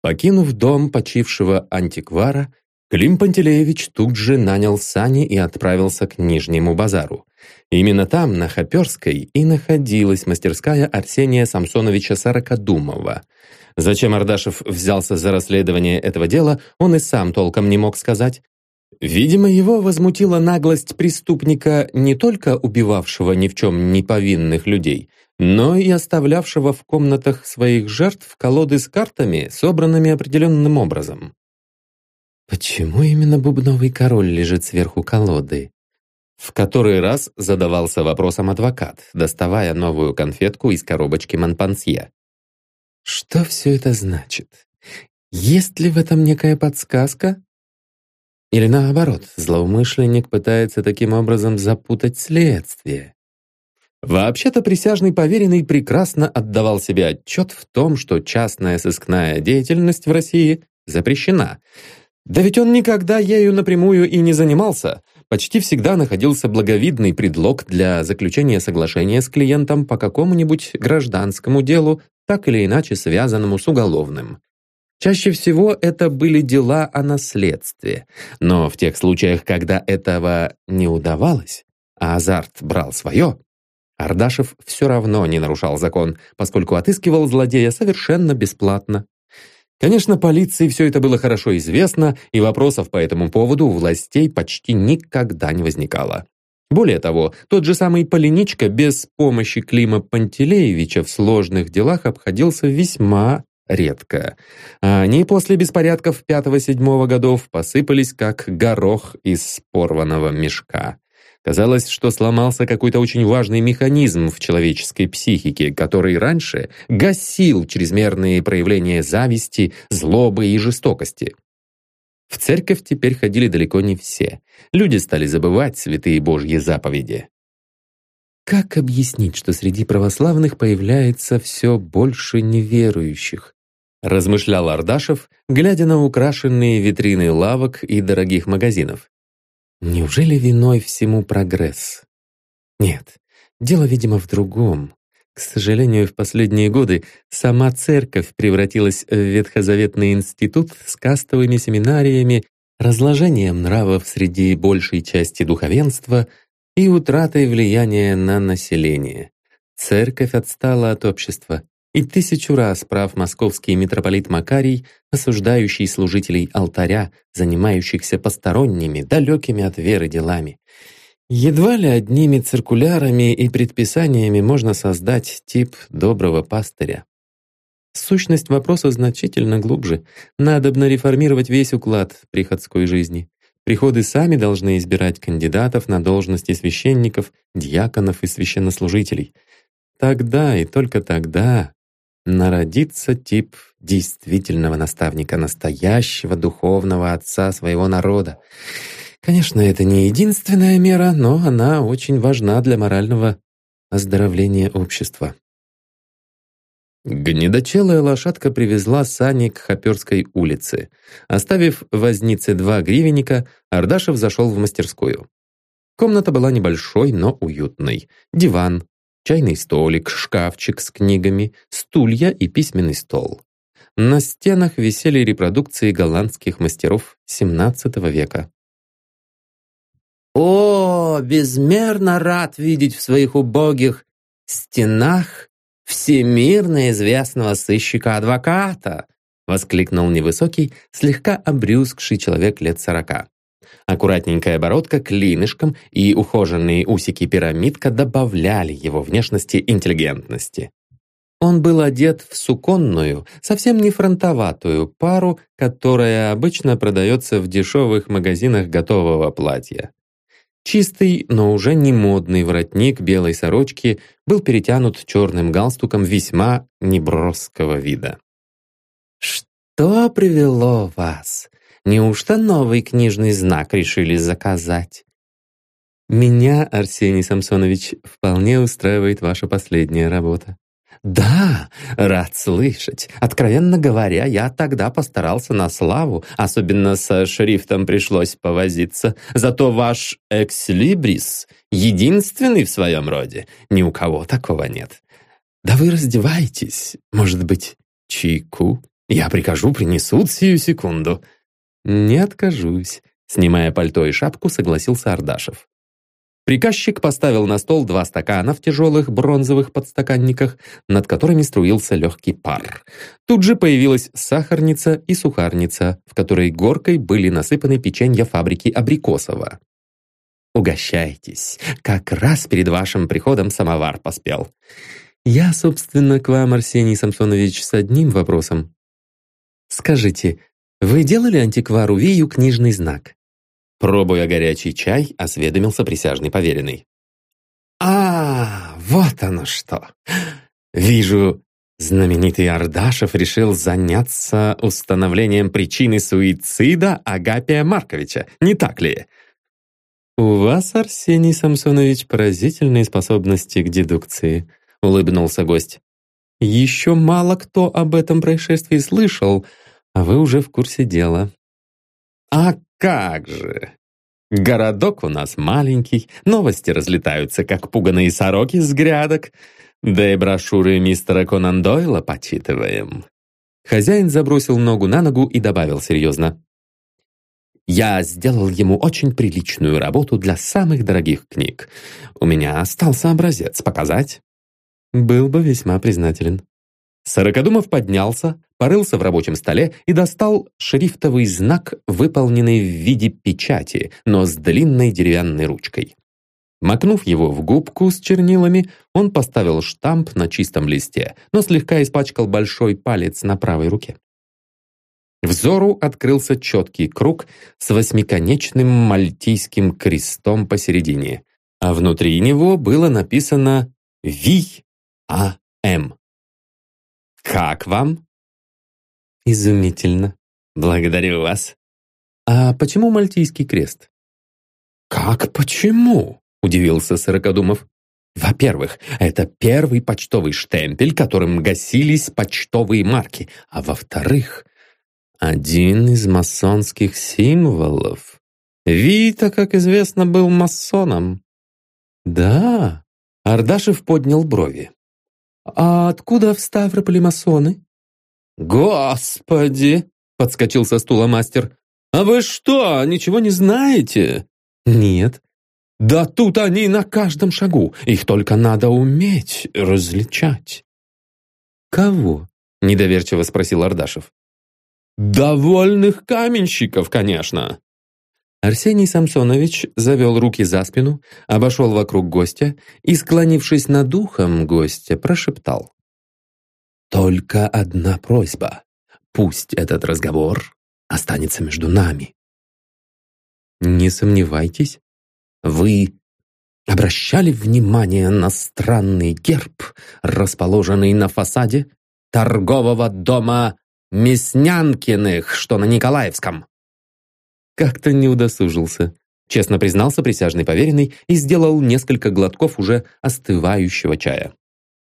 Покинув дом почившего антиквара, Клим Пантелеевич тут же нанял сани и отправился к Нижнему базару. Именно там, на Хоперской, и находилась мастерская Арсения Самсоновича Сорокодумова. Зачем Ардашев взялся за расследование этого дела, он и сам толком не мог сказать, Видимо, его возмутила наглость преступника, не только убивавшего ни в чем не повинных людей, но и оставлявшего в комнатах своих жертв колоды с картами, собранными определенным образом. Почему именно бубновый король лежит сверху колоды? В который раз задавался вопросом адвокат, доставая новую конфетку из коробочки Монпансье. Что все это значит? Есть ли в этом некая подсказка? Или наоборот, злоумышленник пытается таким образом запутать следствие. Вообще-то присяжный поверенный прекрасно отдавал себе отчет в том, что частная сыскная деятельность в России запрещена. Да ведь он никогда ею напрямую и не занимался. Почти всегда находился благовидный предлог для заключения соглашения с клиентом по какому-нибудь гражданскому делу, так или иначе связанному с уголовным. Чаще всего это были дела о наследстве, но в тех случаях, когда этого не удавалось, а азарт брал свое, Ардашев все равно не нарушал закон, поскольку отыскивал злодея совершенно бесплатно. Конечно, полиции все это было хорошо известно, и вопросов по этому поводу у властей почти никогда не возникало. Более того, тот же самый Полиничка без помощи Клима Пантелеевича в сложных делах обходился весьма редко. Они после беспорядков пятого-седьмого годов посыпались как горох из порванного мешка. Казалось, что сломался какой-то очень важный механизм в человеческой психике, который раньше гасил чрезмерные проявления зависти, злобы и жестокости. В церковь теперь ходили далеко не все. Люди стали забывать святые Божьи заповеди. Как объяснить, что среди православных появляется все больше неверующих? Размышлял Ардашев, глядя на украшенные витрины лавок и дорогих магазинов. Неужели виной всему прогресс? Нет, дело, видимо, в другом. К сожалению, в последние годы сама церковь превратилась в ветхозаветный институт с кастовыми семинариями, разложением нравов среди большей части духовенства и утратой влияния на население. Церковь отстала от общества, и тысячу раз прав московский митрополит Макарий, осуждающий служителей алтаря, занимающихся посторонними, далекими от веры делами. Едва ли одними циркулярами и предписаниями можно создать тип доброго пастыря. Сущность вопроса значительно глубже. Надобно реформировать весь уклад приходской жизни. Приходы сами должны избирать кандидатов на должности священников, диаконов и священнослужителей. Тогда и только тогда народится тип действительного наставника, настоящего духовного отца своего народа. Конечно, это не единственная мера, но она очень важна для морального оздоровления общества. Гнедочелая лошадка привезла сани к Хоперской улице. Оставив вознице два гривенника, Ардашев зашел в мастерскую. Комната была небольшой, но уютной. Диван, чайный столик, шкафчик с книгами, стулья и письменный стол. На стенах висели репродукции голландских мастеров XVII века. «О, безмерно рад видеть в своих убогих стенах всемирно известного сыщика-адвоката!» воскликнул невысокий, слегка обрюзгший человек лет сорока. Аккуратненькая бородка клинышком и ухоженные усики-пирамидка добавляли его внешности интеллигентности. Он был одет в суконную, совсем не фронтоватую пару, которая обычно продается в дешевых магазинах готового платья. Чистый, но уже не модный воротник белой сорочки был перетянут черным галстуком весьма неброского вида. «Что привело вас? Неужто новый книжный знак решили заказать?» «Меня, Арсений Самсонович, вполне устраивает ваша последняя работа». «Да, рад слышать. Откровенно говоря, я тогда постарался на славу, особенно со шрифтом пришлось повозиться. Зато ваш экслибрис единственный в своем роде. Ни у кого такого нет. Да вы раздевайтесь. Может быть, чайку? Я прикажу, принесут сию секунду». «Не откажусь», — снимая пальто и шапку, согласился Ардашев. Приказчик поставил на стол два стакана в тяжелых бронзовых подстаканниках, над которыми струился легкий пар. Тут же появилась сахарница и сухарница, в которой горкой были насыпаны печенья фабрики Абрикосова. «Угощайтесь. Как раз перед вашим приходом самовар поспел». «Я, собственно, к вам, Арсений Самсонович, с одним вопросом. Скажите, вы делали антиквару Вею книжный знак?» Пробуя горячий чай, осведомился присяжный поверенный. «А, вот оно что! Вижу, знаменитый Ардашев решил заняться установлением причины суицида Агапия Марковича, не так ли?» «У вас, Арсений Самсонович, поразительные способности к дедукции», — улыбнулся гость. «Еще мало кто об этом происшествии слышал, а вы уже в курсе дела». «А как же! Городок у нас маленький, новости разлетаются, как пуганые сороки с грядок, да и брошюры мистера Конан Дойла почитываем». Хозяин забросил ногу на ногу и добавил серьезно. «Я сделал ему очень приличную работу для самых дорогих книг. У меня остался образец показать». «Был бы весьма признателен». Сорокодумов поднялся, порылся в рабочем столе и достал шрифтовый знак, выполненный в виде печати, но с длинной деревянной ручкой. Макнув его в губку с чернилами, он поставил штамп на чистом листе, но слегка испачкал большой палец на правой руке. Взору открылся четкий круг с восьмиконечным мальтийским крестом посередине, а внутри него было написано «Ви-А-М». «Как вам?» «Изумительно. Благодарю вас. А почему мальтийский крест?» «Как почему?» – удивился Сорокодумов. Во-первых, это первый почтовый штемпель, которым гасились почтовые марки. А во-вторых, один из масонских символов. Вита, как известно, был масоном. Да, Ардашев поднял брови. А откуда в Ставрополе масоны? Господи, подскочил со стула мастер. А вы что, ничего не знаете? Нет. Да тут они на каждом шагу. Их только надо уметь различать. Кого? Недоверчиво спросил Ардашев. «Довольных каменщиков, конечно!» Арсений Самсонович завел руки за спину, обошел вокруг гостя и, склонившись над ухом гостя, прошептал. «Только одна просьба. Пусть этот разговор останется между нами». «Не сомневайтесь, вы обращали внимание на странный герб, расположенный на фасаде торгового дома Мяснянкиных, что на Николаевском». Как-то не удосужился. Честно признался присяжный поверенный и сделал несколько глотков уже остывающего чая.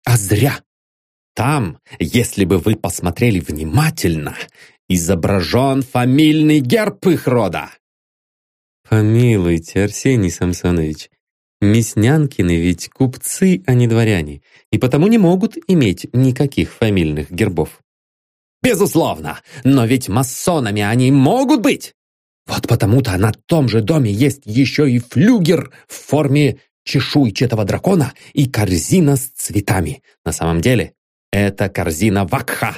«А зря! Там, если бы вы посмотрели внимательно, изображен фамильный герб их рода!» «Помилуйте, Арсений Самсонович, Мяснянкины ведь купцы, а не дворяне, и потому не могут иметь никаких фамильных гербов. Безусловно, но ведь масонами они могут быть. Вот потому-то на том же доме есть еще и флюгер в форме чешуйчатого дракона и корзина с цветами. На самом деле, это корзина вакха.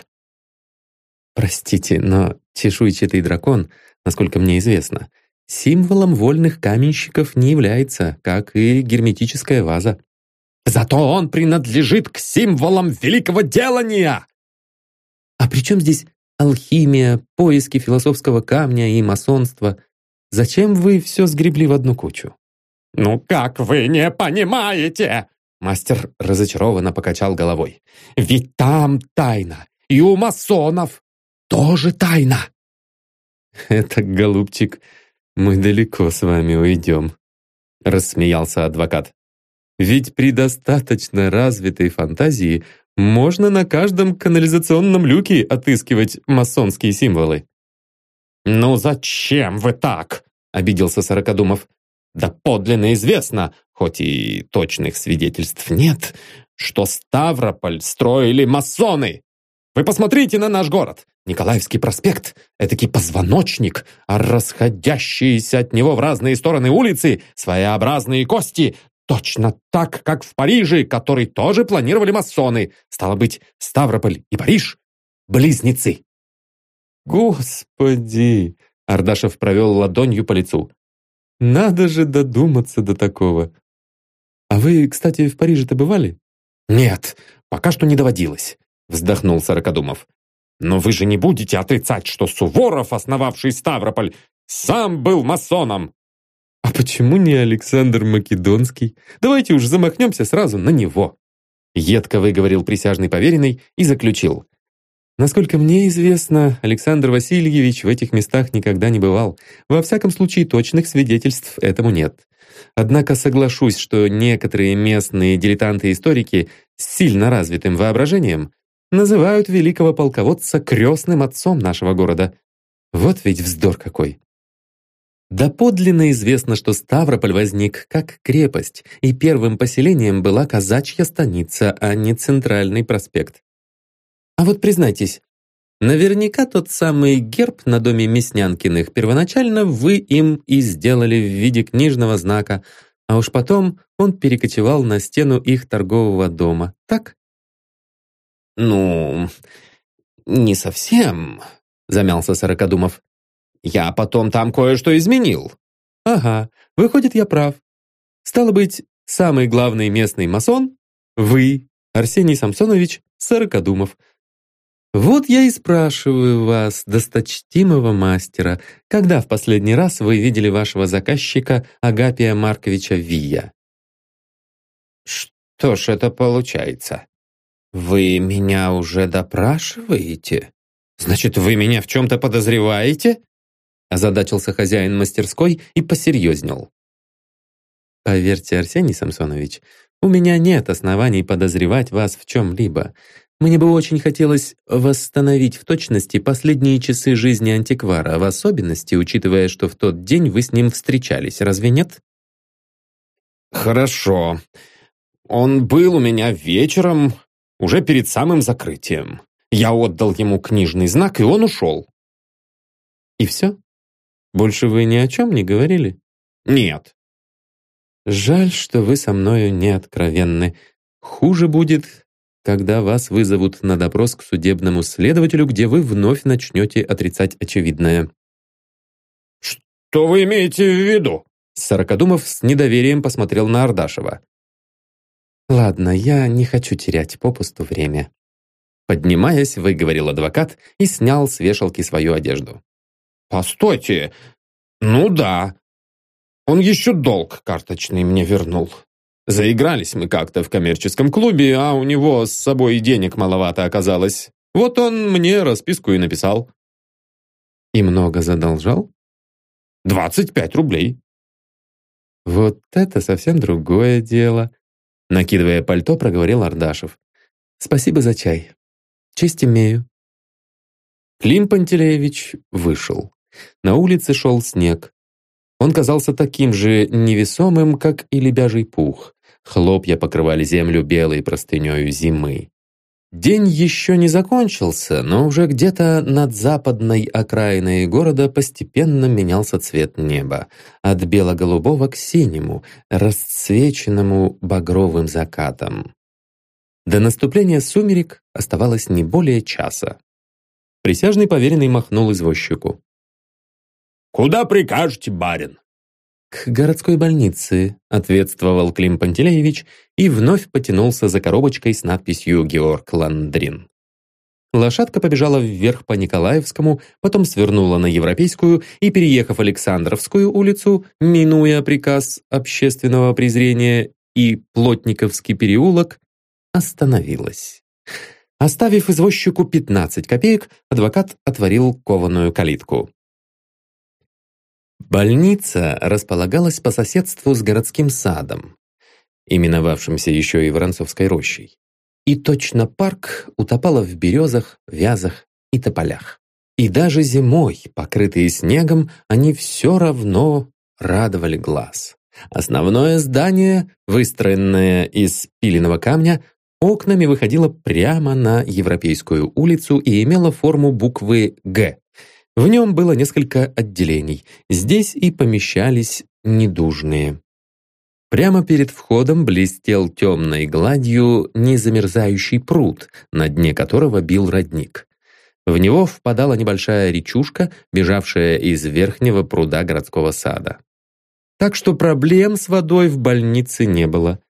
Простите, но чешуйчатый дракон, насколько мне известно, символом вольных каменщиков не является, как и герметическая ваза. Зато он принадлежит к символам великого делания, а при чем здесь алхимия, поиски философского камня и масонство? Зачем вы все сгребли в одну кучу? «Ну как вы не понимаете?» Мастер разочарованно покачал головой. «Ведь там тайна, и у масонов тоже тайна!» [LAUGHS] «Это, голубчик, мы далеко с вами уйдем», рассмеялся адвокат. «Ведь при достаточно развитой фантазии можно на каждом канализационном люке отыскивать масонские символы. «Ну зачем вы так?» — обиделся Сорокодумов. «Да подлинно известно, хоть и точных свидетельств нет, что Ставрополь строили масоны. Вы посмотрите на наш город. Николаевский проспект — этакий позвоночник, а расходящиеся от него в разные стороны улицы — своеобразные кости, Точно так, как в Париже, который тоже планировали масоны. Стало быть, Ставрополь и Париж — близнецы. Господи! Ардашев провел ладонью по лицу. Надо же додуматься до такого. А вы, кстати, в Париже-то бывали? Нет, пока что не доводилось, вздохнул Сорокодумов. Но вы же не будете отрицать, что Суворов, основавший Ставрополь, сам был масоном. А почему не Александр Македонский? Давайте уж замахнемся сразу на него. Едко выговорил присяжный поверенный и заключил. Насколько мне известно, Александр Васильевич в этих местах никогда не бывал. Во всяком случае, точных свидетельств этому нет. Однако соглашусь, что некоторые местные дилетанты-историки с сильно развитым воображением называют великого полководца крестным отцом нашего города. Вот ведь вздор какой. Доподлинно известно, что Ставрополь возник как крепость, и первым поселением была казачья станица, а не центральный проспект. А вот признайтесь, наверняка тот самый герб на доме Мяснянкиных первоначально вы им и сделали в виде книжного знака, а уж потом он перекочевал на стену их торгового дома, так? «Ну, не совсем», — замялся Сорокодумов. Я потом там кое-что изменил». «Ага, выходит, я прав. Стало быть, самый главный местный масон — вы, Арсений Самсонович Сорокодумов. Вот я и спрашиваю вас, досточтимого мастера, когда в последний раз вы видели вашего заказчика Агапия Марковича Вия? Что ж это получается? Вы меня уже допрашиваете? Значит, вы меня в чем-то подозреваете? Озадачился хозяин мастерской и посерьезнел. Поверьте, Арсений Самсонович, у меня нет оснований подозревать вас в чем-либо. Мне бы очень хотелось восстановить в точности последние часы жизни антиквара, в особенности, учитывая, что в тот день вы с ним встречались, разве нет? Хорошо. Он был у меня вечером, уже перед самым закрытием. Я отдал ему книжный знак, и он ушел. И все? Больше вы ни о чем не говорили? Нет. Жаль, что вы со мною не откровенны. Хуже будет, когда вас вызовут на допрос к судебному следователю, где вы вновь начнете отрицать очевидное. «Что вы имеете в виду?» Сорокодумов с недоверием посмотрел на Ардашева. «Ладно, я не хочу терять попусту время». Поднимаясь, выговорил адвокат и снял с вешалки свою одежду. «Постойте! Ну да. Он еще долг карточный мне вернул. Заигрались мы как-то в коммерческом клубе, а у него с собой денег маловато оказалось. Вот он мне расписку и написал». «И много задолжал?» «Двадцать пять рублей». «Вот это совсем другое дело», накидывая пальто, проговорил Ардашев. «Спасибо за чай. Честь имею». Клим Пантелеевич вышел. На улице шел снег. Он казался таким же невесомым, как и лебяжий пух. Хлопья покрывали землю белой простынёю зимы. День еще не закончился, но уже где-то над западной окраиной города постепенно менялся цвет неба. От бело-голубого к синему, расцвеченному багровым закатом. До наступления сумерек оставалось не более часа. Присяжный поверенный махнул извозчику. «Куда прикажете, барин?» «К городской больнице», — ответствовал Клим Пантелеевич и вновь потянулся за коробочкой с надписью «Георг Ландрин». Лошадка побежала вверх по Николаевскому, потом свернула на Европейскую и, переехав Александровскую улицу, минуя приказ общественного презрения и Плотниковский переулок, остановилась. Оставив извозчику 15 копеек, адвокат отворил кованую калитку. Больница располагалась по соседству с городским садом, именовавшимся еще и Воронцовской рощей. И точно парк утопала в березах, вязах и тополях. И даже зимой, покрытые снегом, они все равно радовали глаз. Основное здание, выстроенное из пиленного камня, окнами выходило прямо на Европейскую улицу и имело форму буквы «Г», в нем было несколько отделений. Здесь и помещались недужные. Прямо перед входом блестел темной гладью незамерзающий пруд, на дне которого бил родник. В него впадала небольшая речушка, бежавшая из верхнего пруда городского сада. Так что проблем с водой в больнице не было.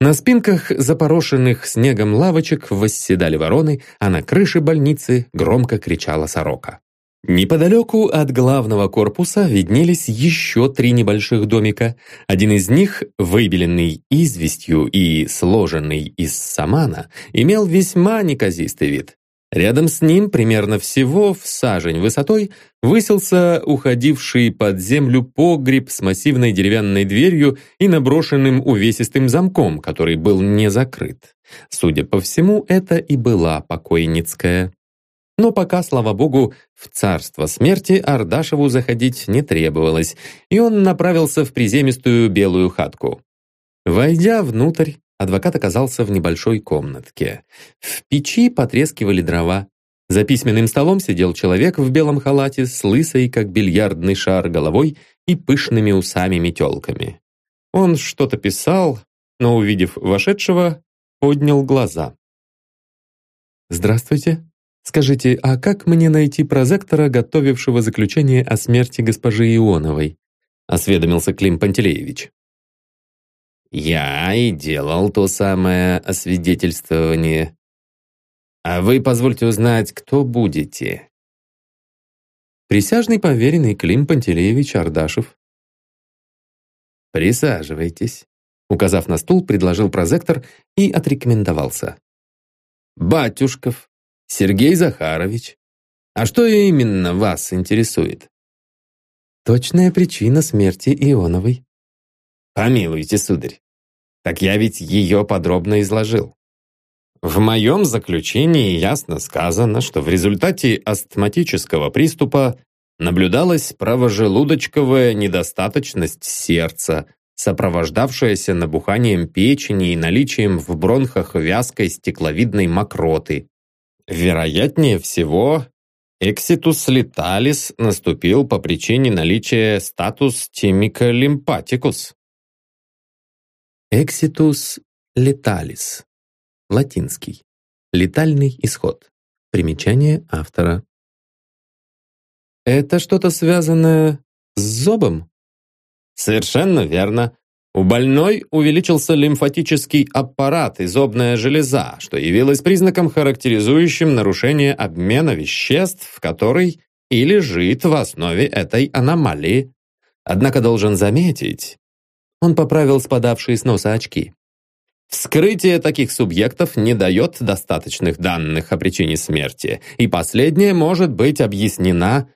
На спинках запорошенных снегом лавочек восседали вороны, а на крыше больницы громко кричала сорока. Неподалеку от главного корпуса виднелись еще три небольших домика. Один из них, выбеленный известью и сложенный из самана, имел весьма неказистый вид. Рядом с ним, примерно всего в сажень высотой, высился уходивший под землю погреб с массивной деревянной дверью и наброшенным увесистым замком, который был не закрыт. Судя по всему, это и была покойницкая. Но пока, слава богу, в царство смерти Ардашеву заходить не требовалось, и он направился в приземистую белую хатку. Войдя внутрь, адвокат оказался в небольшой комнатке. В печи потрескивали дрова. За письменным столом сидел человек в белом халате с лысой, как бильярдный шар, головой и пышными усами-метелками. Он что-то писал, но, увидев вошедшего, поднял глаза. «Здравствуйте», Скажите, а как мне найти прозектора, готовившего заключение о смерти госпожи Ионовой?» осведомился Клим Пантелеевич. Я и делал то самое освидетельствование. А вы позвольте узнать, кто будете. Присяжный поверенный Клим Пантелеевич Ардашев. Присаживайтесь. Указав на стул, предложил прозектор и отрекомендовался. Батюшков, Сергей Захарович. А что именно вас интересует? Точная причина смерти Ионовой. Помилуйте, сударь. Так я ведь ее подробно изложил. В моем заключении ясно сказано, что в результате астматического приступа наблюдалась правожелудочковая недостаточность сердца, сопровождавшаяся набуханием печени и наличием в бронхах вязкой стекловидной мокроты. Вероятнее всего, экситус леталис наступил по причине наличия статус тимика лимпатикус. Экситус леталис. Латинский. Летальный исход. Примечание автора. Это что-то связанное с зобом? Совершенно верно. У больной увеличился лимфатический аппарат и зобная железа, что явилось признаком, характеризующим нарушение обмена веществ, который и лежит в основе этой аномалии. Однако должен заметить, он поправил спадавшие с носа очки. Вскрытие таких субъектов не дает достаточных данных о причине смерти, и последнее может быть объяснена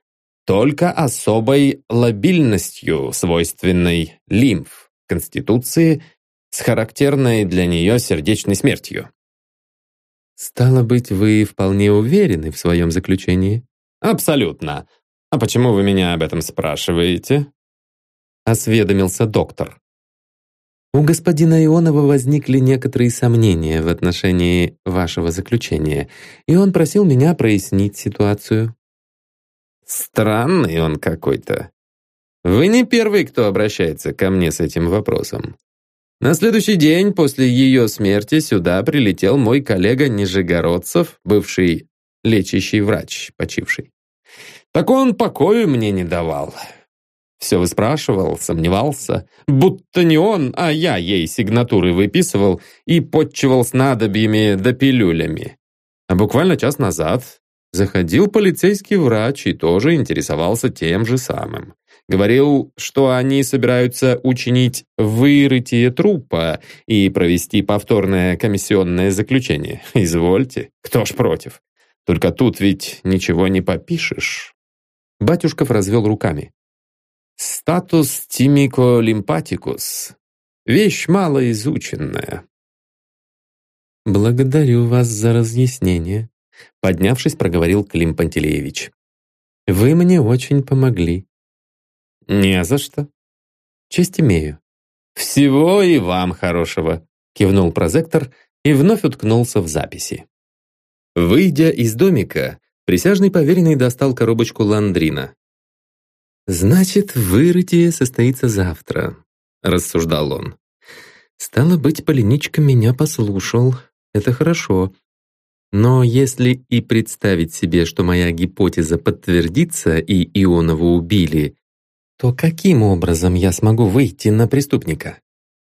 только особой лобильностью, свойственной лимф конституции, с характерной для нее сердечной смертью. «Стало быть, вы вполне уверены в своем заключении?» «Абсолютно. А почему вы меня об этом спрашиваете?» Осведомился доктор. У господина Ионова возникли некоторые сомнения в отношении вашего заключения, и он просил меня прояснить ситуацию. Странный он какой-то. Вы не первый, кто обращается ко мне с этим вопросом. На следующий день после ее смерти сюда прилетел мой коллега Нижегородцев, бывший лечащий врач, почивший. Так он покою мне не давал. Все выспрашивал, сомневался, будто не он, а я ей сигнатуры выписывал и подчивал снадобьями да пилюлями. А буквально час назад Заходил полицейский врач и тоже интересовался тем же самым. Говорил, что они собираются учинить вырытие трупа и провести повторное комиссионное заключение. [LAUGHS] Извольте, кто ж против? Только тут ведь ничего не попишешь. Батюшков развел руками. Статус тимико-лимпатикус. Вещь малоизученная. Благодарю вас за разъяснение. Поднявшись, проговорил Клим Пантелеевич. «Вы мне очень помогли». «Не за что». «Честь имею». «Всего и вам хорошего», кивнул прозектор и вновь уткнулся в записи. Выйдя из домика, присяжный поверенный достал коробочку ландрина. «Значит, вырытие состоится завтра», — рассуждал он. «Стало быть, Полиничка меня послушал. Это хорошо. Но если и представить себе, что моя гипотеза подтвердится и Ионову убили, то каким образом я смогу выйти на преступника?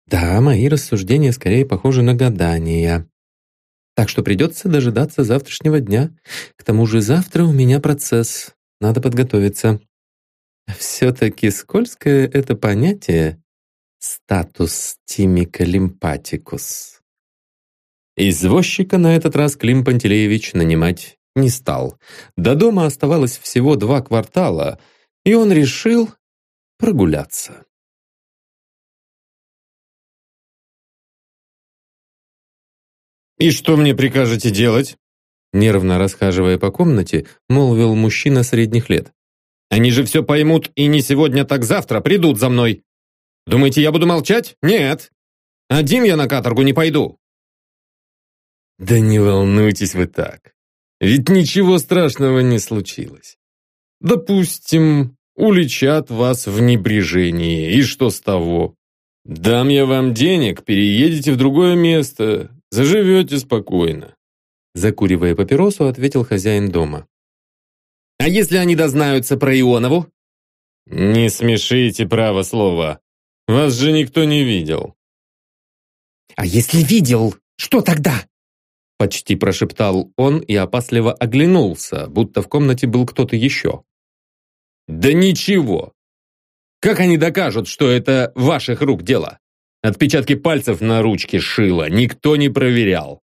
Да, мои рассуждения скорее похожи на гадания. Так что придется дожидаться завтрашнего дня. К тому же завтра у меня процесс. Надо подготовиться. Все-таки скользкое это понятие «статус тимика лимпатикус». Извозчика на этот раз Клим Пантелеевич нанимать не стал. До дома оставалось всего два квартала, и он решил прогуляться. «И что мне прикажете делать?» Нервно расхаживая по комнате, молвил мужчина средних лет. «Они же все поймут и не сегодня, так завтра придут за мной. Думаете, я буду молчать? Нет. Один я на каторгу не пойду. Да не волнуйтесь вы так. Ведь ничего страшного не случилось. Допустим, уличат вас в небрежении, и что с того? Дам я вам денег, переедете в другое место, заживете спокойно. Закуривая папиросу, ответил хозяин дома. А если они дознаются про Ионову? Не смешите право слова. Вас же никто не видел. «А если видел, что тогда?» Почти прошептал он и опасливо оглянулся, будто в комнате был кто-то еще. «Да ничего! Как они докажут, что это ваших рук дело? Отпечатки пальцев на ручке шила никто не проверял».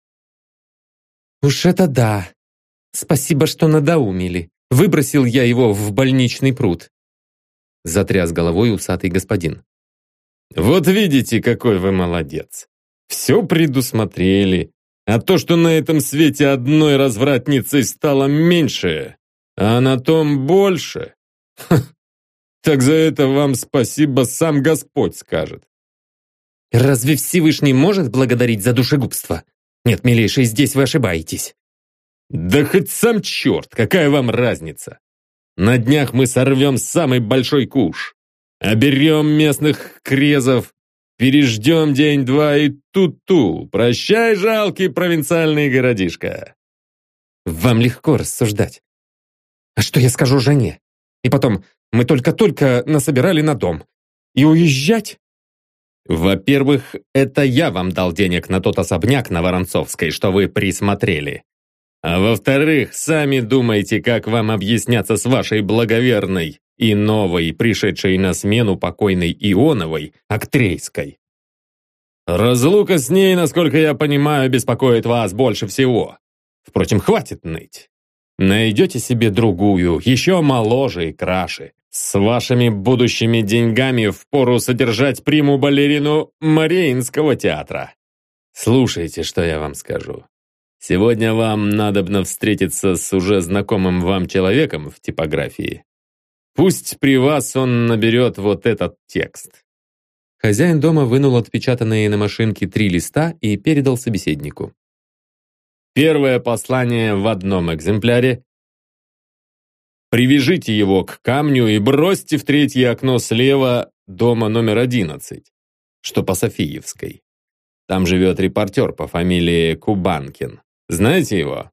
«Уж это да! Спасибо, что надоумили. Выбросил я его в больничный пруд». Затряс головой усатый господин. «Вот видите, какой вы молодец! Все предусмотрели, а то, что на этом свете одной развратницей стало меньше, а на том больше, ха, [LAUGHS] так за это вам спасибо сам Господь скажет. Разве Всевышний может благодарить за душегубство? Нет, милейший, здесь вы ошибаетесь. Да хоть сам черт, какая вам разница? На днях мы сорвем самый большой куш. Оберем местных крезов Переждем день-два и ту-ту. Прощай, жалкий провинциальный городишко. Вам легко рассуждать. А что я скажу жене? И потом, мы только-только насобирали на дом. И уезжать? Во-первых, это я вам дал денег на тот особняк на Воронцовской, что вы присмотрели. А во-вторых, сами думайте, как вам объясняться с вашей благоверной и новой, пришедшей на смену покойной Ионовой, Актрейской. Разлука с ней, насколько я понимаю, беспокоит вас больше всего. Впрочем, хватит ныть. Найдете себе другую, еще моложе и краше. С вашими будущими деньгами впору содержать приму-балерину Мариинского театра. Слушайте, что я вам скажу. Сегодня вам надобно встретиться с уже знакомым вам человеком в типографии. Пусть при вас он наберет вот этот текст». Хозяин дома вынул отпечатанные на машинке три листа и передал собеседнику. «Первое послание в одном экземпляре. Привяжите его к камню и бросьте в третье окно слева дома номер 11, что по Софиевской. Там живет репортер по фамилии Кубанкин. Знаете его?»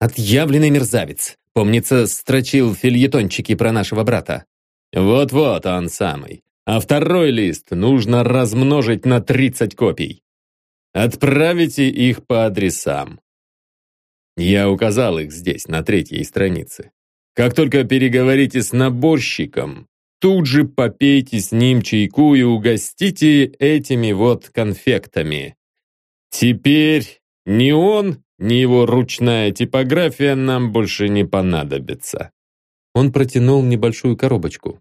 «Отъявленный мерзавец. Помнится, строчил фильетончики про нашего брата. Вот-вот он самый. А второй лист нужно размножить на 30 копий. Отправите их по адресам. Я указал их здесь, на третьей странице. Как только переговорите с наборщиком, тут же попейте с ним чайку и угостите этими вот конфектами. Теперь ни он, ни его ручная типография нам больше не понадобится». Он протянул небольшую коробочку.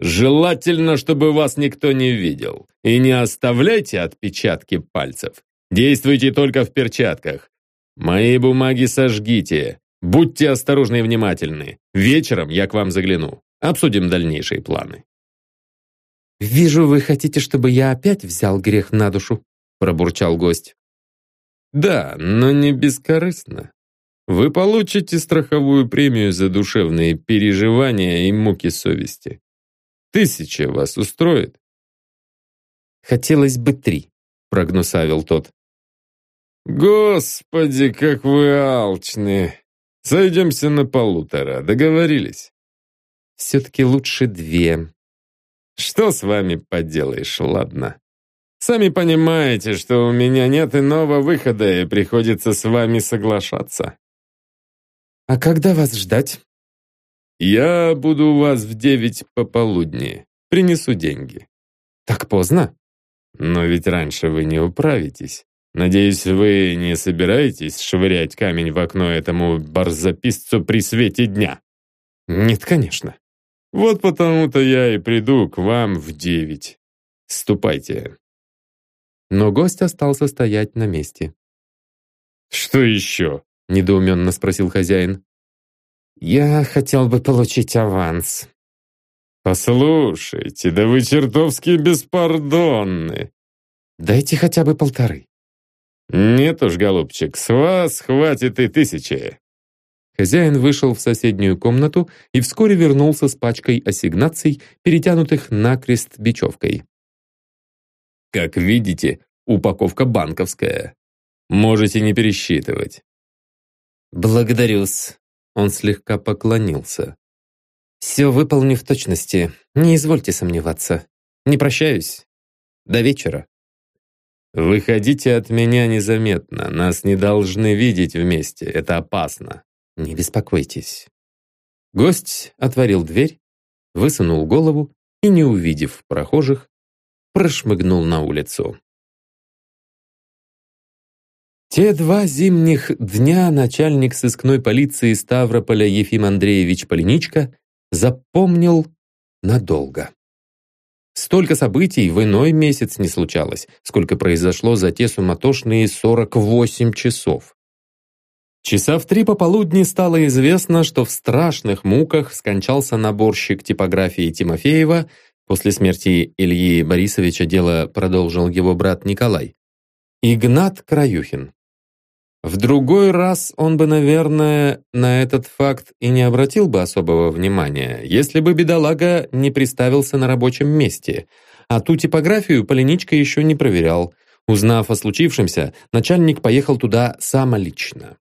«Желательно, чтобы вас никто не видел. И не оставляйте отпечатки пальцев. Действуйте только в перчатках. Мои бумаги сожгите. Будьте осторожны и внимательны. Вечером я к вам загляну. Обсудим дальнейшие планы». «Вижу, вы хотите, чтобы я опять взял грех на душу», пробурчал гость. Да, но не бескорыстно. Вы получите страховую премию за душевные переживания и муки совести. Тысяча вас устроит? Хотелось бы три, прогнусавил тот. Господи, как вы алчны! Сойдемся на полутора, договорились? Все-таки лучше две. Что с вами поделаешь, ладно? Сами понимаете, что у меня нет иного выхода, и приходится с вами соглашаться. А когда вас ждать? Я буду у вас в девять пополудни. Принесу деньги. Так поздно? Но ведь раньше вы не управитесь. Надеюсь, вы не собираетесь швырять камень в окно этому барзаписцу при свете дня? Нет, конечно. Вот потому-то я и приду к вам в девять. Ступайте. Но гость остался стоять на месте. «Что еще?» – недоуменно спросил хозяин. «Я хотел бы получить аванс». «Послушайте, да вы чертовски беспардонны!» «Дайте хотя бы полторы». «Нет уж, голубчик, с вас хватит и тысячи». Хозяин вышел в соседнюю комнату и вскоре вернулся с пачкой ассигнаций, перетянутых накрест бечевкой. Как видите, упаковка банковская. Можете не пересчитывать. Благодарю-с. Он слегка поклонился. Все выполню в точности. Не извольте сомневаться. Не прощаюсь. До вечера. «Выходите от меня незаметно. Нас не должны видеть вместе. Это опасно». «Не беспокойтесь». Гость отворил дверь, высунул голову и, не увидев прохожих, прошмыгнул на улицу. Те два зимних дня начальник сыскной полиции Ставрополя Ефим Андреевич Полиничко запомнил надолго. Столько событий в иной месяц не случалось, сколько произошло за те суматошные 48 часов. Часа в три пополудни стало известно, что в страшных муках скончался наборщик типографии Тимофеева. После смерти Ильи Борисовича дело продолжил его брат Николай. Игнат Краюхин. В другой раз он бы, наверное, на этот факт и не обратил бы особого внимания, если бы бедолага не приставился на рабочем месте. А ту типографию Полиничка еще не проверял. Узнав о случившемся, начальник поехал туда самолично.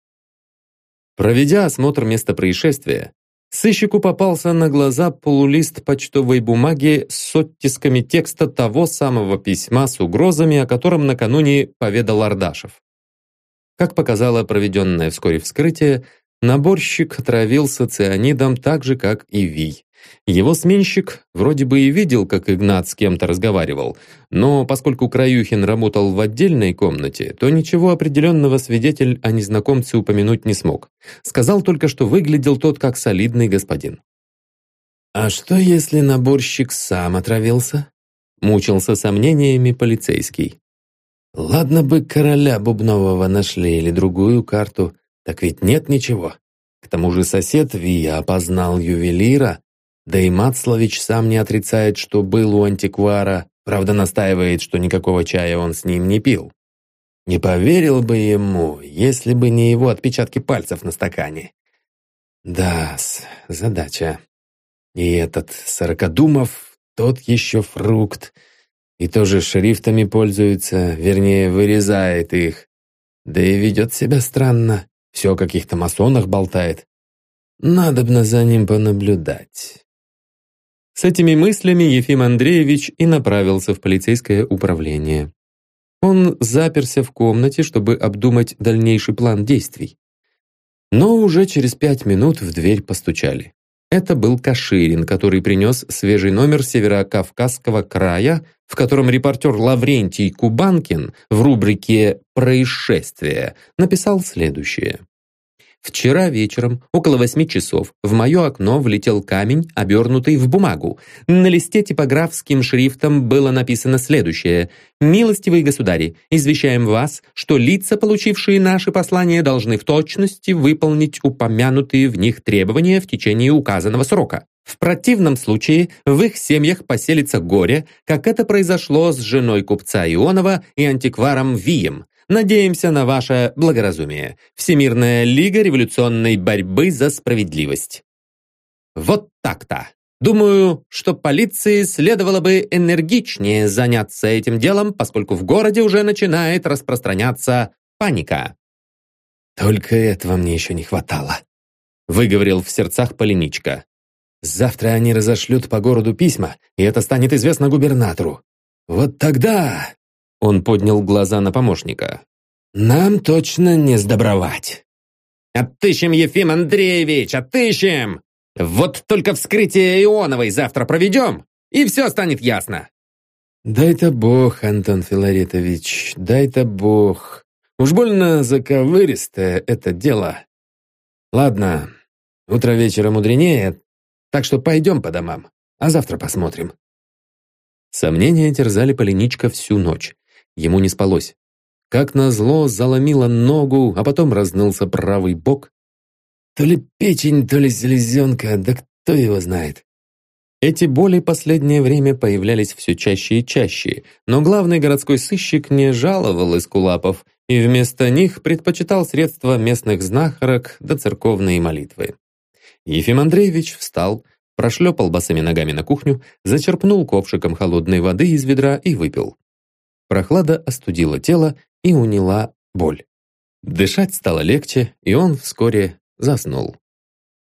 Проведя осмотр места происшествия, сыщику попался на глаза полулист почтовой бумаги с оттисками текста того самого письма с угрозами, о котором накануне поведал Ардашев. Как показало проведенное вскоре вскрытие, наборщик отравился цианидом так же, как и Вий. Его сменщик вроде бы и видел, как Игнат с кем-то разговаривал, но поскольку Краюхин работал в отдельной комнате, то ничего определенного свидетель о незнакомце упомянуть не смог. Сказал только, что выглядел тот как солидный господин. «А что, если наборщик сам отравился?» Мучился сомнениями полицейский. Ладно бы короля Бубнового нашли или другую карту, так ведь нет ничего. К тому же сосед Вия опознал ювелира, да и Мацлович сам не отрицает, что был у антиквара, правда настаивает, что никакого чая он с ним не пил. Не поверил бы ему, если бы не его отпечатки пальцев на стакане. да задача. И этот Сорокодумов, тот еще фрукт — и тоже шрифтами пользуется, вернее, вырезает их. Да и ведет себя странно, все о каких-то масонах болтает. Надобно за ним понаблюдать. С этими мыслями Ефим Андреевич и направился в полицейское управление. Он заперся в комнате, чтобы обдумать дальнейший план действий. Но уже через пять минут в дверь постучали. Это был Каширин, который принес свежий номер Северокавказского края, в котором репортер Лаврентий Кубанкин в рубрике «Происшествия» написал следующее. Вчера вечером, около восьми часов, в мое окно влетел камень, обернутый в бумагу. На листе типографским шрифтом было написано следующее. «Милостивые государи, извещаем вас, что лица, получившие наши послания, должны в точности выполнить упомянутые в них требования в течение указанного срока. В противном случае в их семьях поселится горе, как это произошло с женой купца Ионова и антикваром Вием. Надеемся на ваше благоразумие. Всемирная лига революционной борьбы за справедливость. Вот так-то. Думаю, что полиции следовало бы энергичнее заняться этим делом, поскольку в городе уже начинает распространяться паника. Только этого мне еще не хватало, выговорил в сердцах Полиничка. Завтра они разошлют по городу письма, и это станет известно губернатору. Вот тогда он поднял глаза на помощника. «Нам точно не сдобровать». «Отыщем, Ефим Андреевич, отыщем! Вот только вскрытие Ионовой завтра проведем, и все станет ясно». «Дай-то бог, Антон Филаретович, дай-то бог. Уж больно заковыристое это дело. Ладно, утро вечера мудренее, так что пойдем по домам, а завтра посмотрим». Сомнения терзали Полиничка всю ночь. Ему не спалось. Как назло, заломило ногу, а потом разнылся правый бок. То ли печень, то ли селезенка, да кто его знает. Эти боли последнее время появлялись все чаще и чаще, но главный городской сыщик не жаловал эскулапов и вместо них предпочитал средства местных знахарок до да церковные молитвы. Ефим Андреевич встал, прошлепал босыми ногами на кухню, зачерпнул ковшиком холодной воды из ведра и выпил. Прохлада остудила тело и уняла боль. Дышать стало легче, и он вскоре заснул.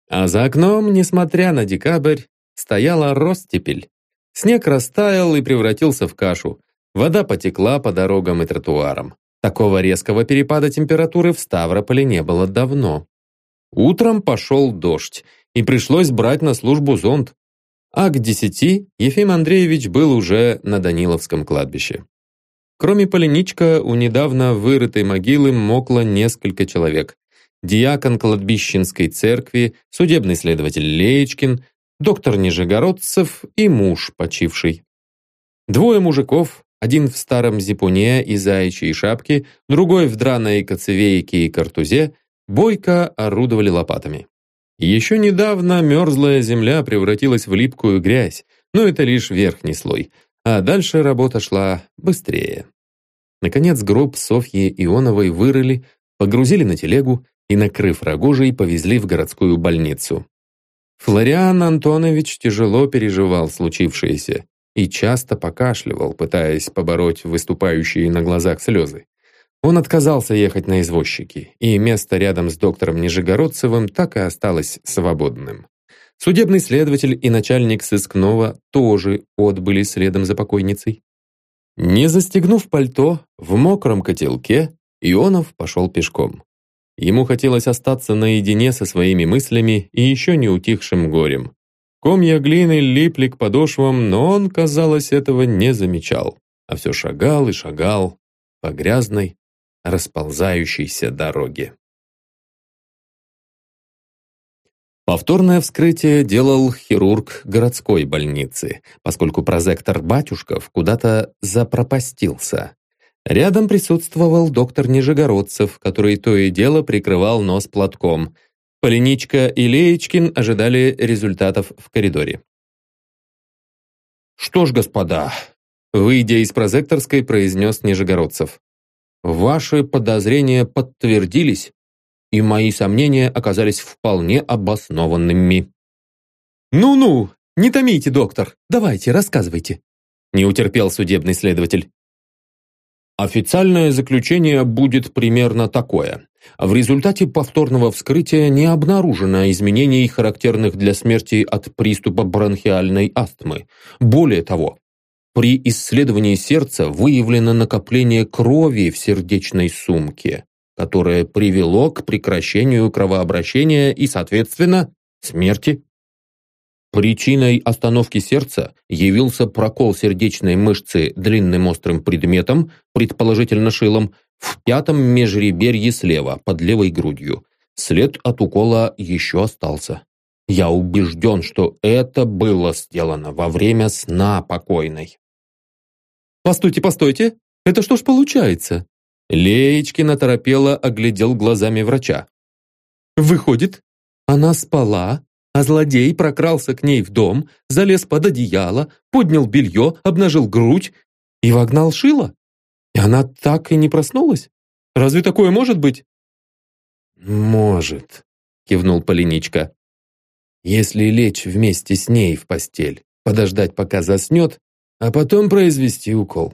А за окном, несмотря на декабрь, стояла ростепель. Снег растаял и превратился в кашу. Вода потекла по дорогам и тротуарам. Такого резкого перепада температуры в Ставрополе не было давно. Утром пошел дождь, и пришлось брать на службу зонт. А к десяти Ефим Андреевич был уже на Даниловском кладбище. Кроме Полиничка, у недавно вырытой могилы мокло несколько человек. Диакон кладбищенской церкви, судебный следователь Леечкин, доктор Нижегородцев и муж почивший. Двое мужиков, один в старом зипуне и заячьей шапке, другой в драной коцевейке и картузе, бойко орудовали лопатами. Еще недавно мерзлая земля превратилась в липкую грязь, но это лишь верхний слой, а дальше работа шла быстрее. Наконец гроб Софьи Ионовой вырыли, погрузили на телегу и, накрыв рогожей, повезли в городскую больницу. Флориан Антонович тяжело переживал случившееся и часто покашливал, пытаясь побороть выступающие на глазах слезы. Он отказался ехать на извозчики, и место рядом с доктором Нижегородцевым так и осталось свободным. Судебный следователь и начальник сыскного тоже отбыли следом за покойницей. Не застегнув пальто, в мокром котелке, Ионов пошел пешком. Ему хотелось остаться наедине со своими мыслями и еще не утихшим горем. Комья глины липли к подошвам, но он, казалось, этого не замечал, а все шагал и шагал по грязной, расползающейся дороге. Повторное вскрытие делал хирург городской больницы, поскольку прозектор Батюшков куда-то запропастился. Рядом присутствовал доктор Нижегородцев, который то и дело прикрывал нос платком – Полиничка и Леечкин ожидали результатов в коридоре. «Что ж, господа», — выйдя из прозекторской, произнес Нижегородцев, «ваши подозрения подтвердились, и мои сомнения оказались вполне обоснованными». «Ну-ну, не томите, доктор, давайте, рассказывайте», — не утерпел судебный следователь. Официальное заключение будет примерно такое. В результате повторного вскрытия не обнаружено изменений, характерных для смерти от приступа бронхиальной астмы. Более того, при исследовании сердца выявлено накопление крови в сердечной сумке, которое привело к прекращению кровообращения и, соответственно, смерти. Причиной остановки сердца явился прокол сердечной мышцы длинным острым предметом, предположительно шилом, в пятом межреберье слева, под левой грудью. След от укола еще остался. Я убежден, что это было сделано во время сна покойной. «Постойте, постойте! Это что ж получается?» Леечкин оторопело оглядел глазами врача. «Выходит, она спала, а злодей прокрался к ней в дом, залез под одеяло, поднял белье, обнажил грудь и вогнал шило. И она так и не проснулась? Разве такое может быть? «Может», — кивнул Полиничка. «Если лечь вместе с ней в постель, подождать, пока заснет, а потом произвести укол».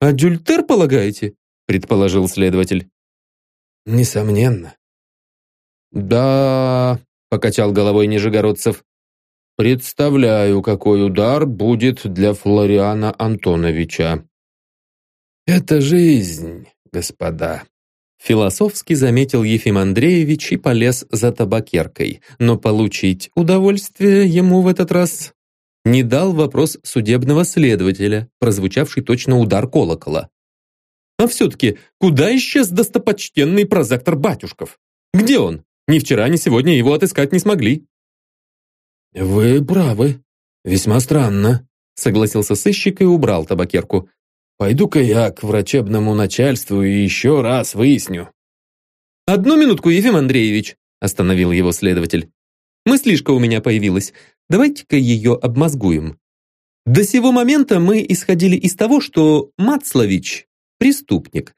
«Адюльтер, полагаете?» — предположил следователь. «Несомненно». «Да, — покачал головой Нижегородцев. «Представляю, какой удар будет для Флориана Антоновича». «Это жизнь, господа», — философски заметил Ефим Андреевич и полез за табакеркой, но получить удовольствие ему в этот раз не дал вопрос судебного следователя, прозвучавший точно удар колокола. «А все-таки куда исчез достопочтенный прозектор Батюшков? Где он?» Ни вчера, ни сегодня его отыскать не смогли». «Вы правы. Весьма странно», — согласился сыщик и убрал табакерку. «Пойду-ка я к врачебному начальству и еще раз выясню». «Одну минутку, Ефим Андреевич», — остановил его следователь. «Мыслишка у меня появилась. Давайте-ка ее обмозгуем. До сего момента мы исходили из того, что Мацлович — преступник,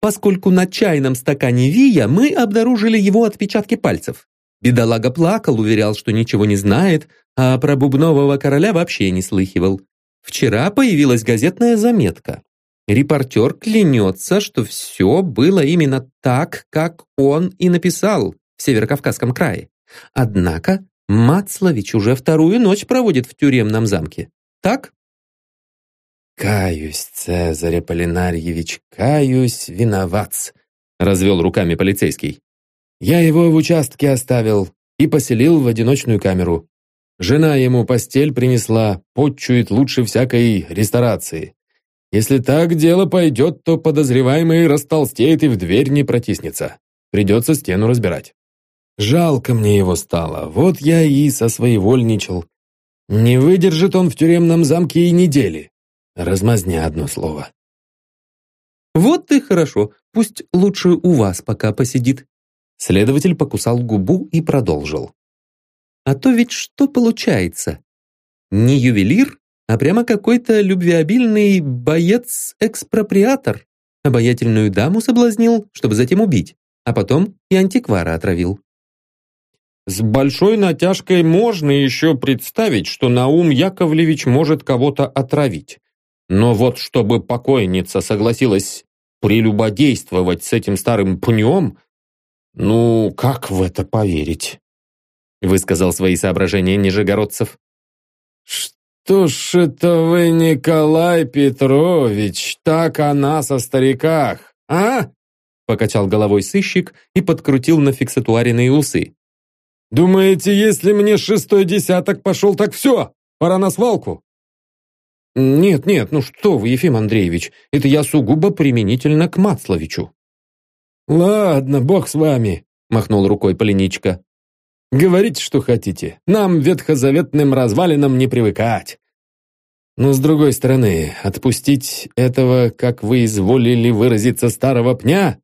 поскольку на чайном стакане Вия мы обнаружили его отпечатки пальцев. Бедолага плакал, уверял, что ничего не знает, а про бубнового короля вообще не слыхивал. Вчера появилась газетная заметка. Репортер клянется, что все было именно так, как он и написал в Северокавказском крае. Однако Мацлович уже вторую ночь проводит в тюремном замке. Так? «Каюсь, Цезарь Аполлинарьевич, каюсь, виноват», — развел руками полицейский. «Я его в участке оставил и поселил в одиночную камеру. Жена ему постель принесла, подчует лучше всякой ресторации. Если так дело пойдет, то подозреваемый растолстеет и в дверь не протиснется. Придется стену разбирать. Жалко мне его стало, вот я и сосвоевольничал. Не выдержит он в тюремном замке и недели. Размазня одно слово. «Вот и хорошо, пусть лучше у вас пока посидит». Следователь покусал губу и продолжил. «А то ведь что получается? Не ювелир, а прямо какой-то любвеобильный боец-экспроприатор. Обаятельную даму соблазнил, чтобы затем убить, а потом и антиквара отравил. С большой натяжкой можно еще представить, что Наум Яковлевич может кого-то отравить. Но вот чтобы покойница согласилась прелюбодействовать с этим старым пнем, ну, как в это поверить? Высказал свои соображения Нижегородцев. «Что ж это вы, Николай Петрович, так о нас, о стариках, а?» Покачал головой сыщик и подкрутил на фиксатуаренные усы. «Думаете, если мне шестой десяток пошел, так все, пора на свалку?» «Нет, нет, ну что вы, Ефим Андреевич, это я сугубо применительно к Мацловичу». «Ладно, бог с вами», — махнул рукой Полиничка. Говорите, что хотите. Нам, ветхозаветным развалинам, не привыкать. Но с другой стороны, отпустить этого, как вы изволили выразиться, старого пня,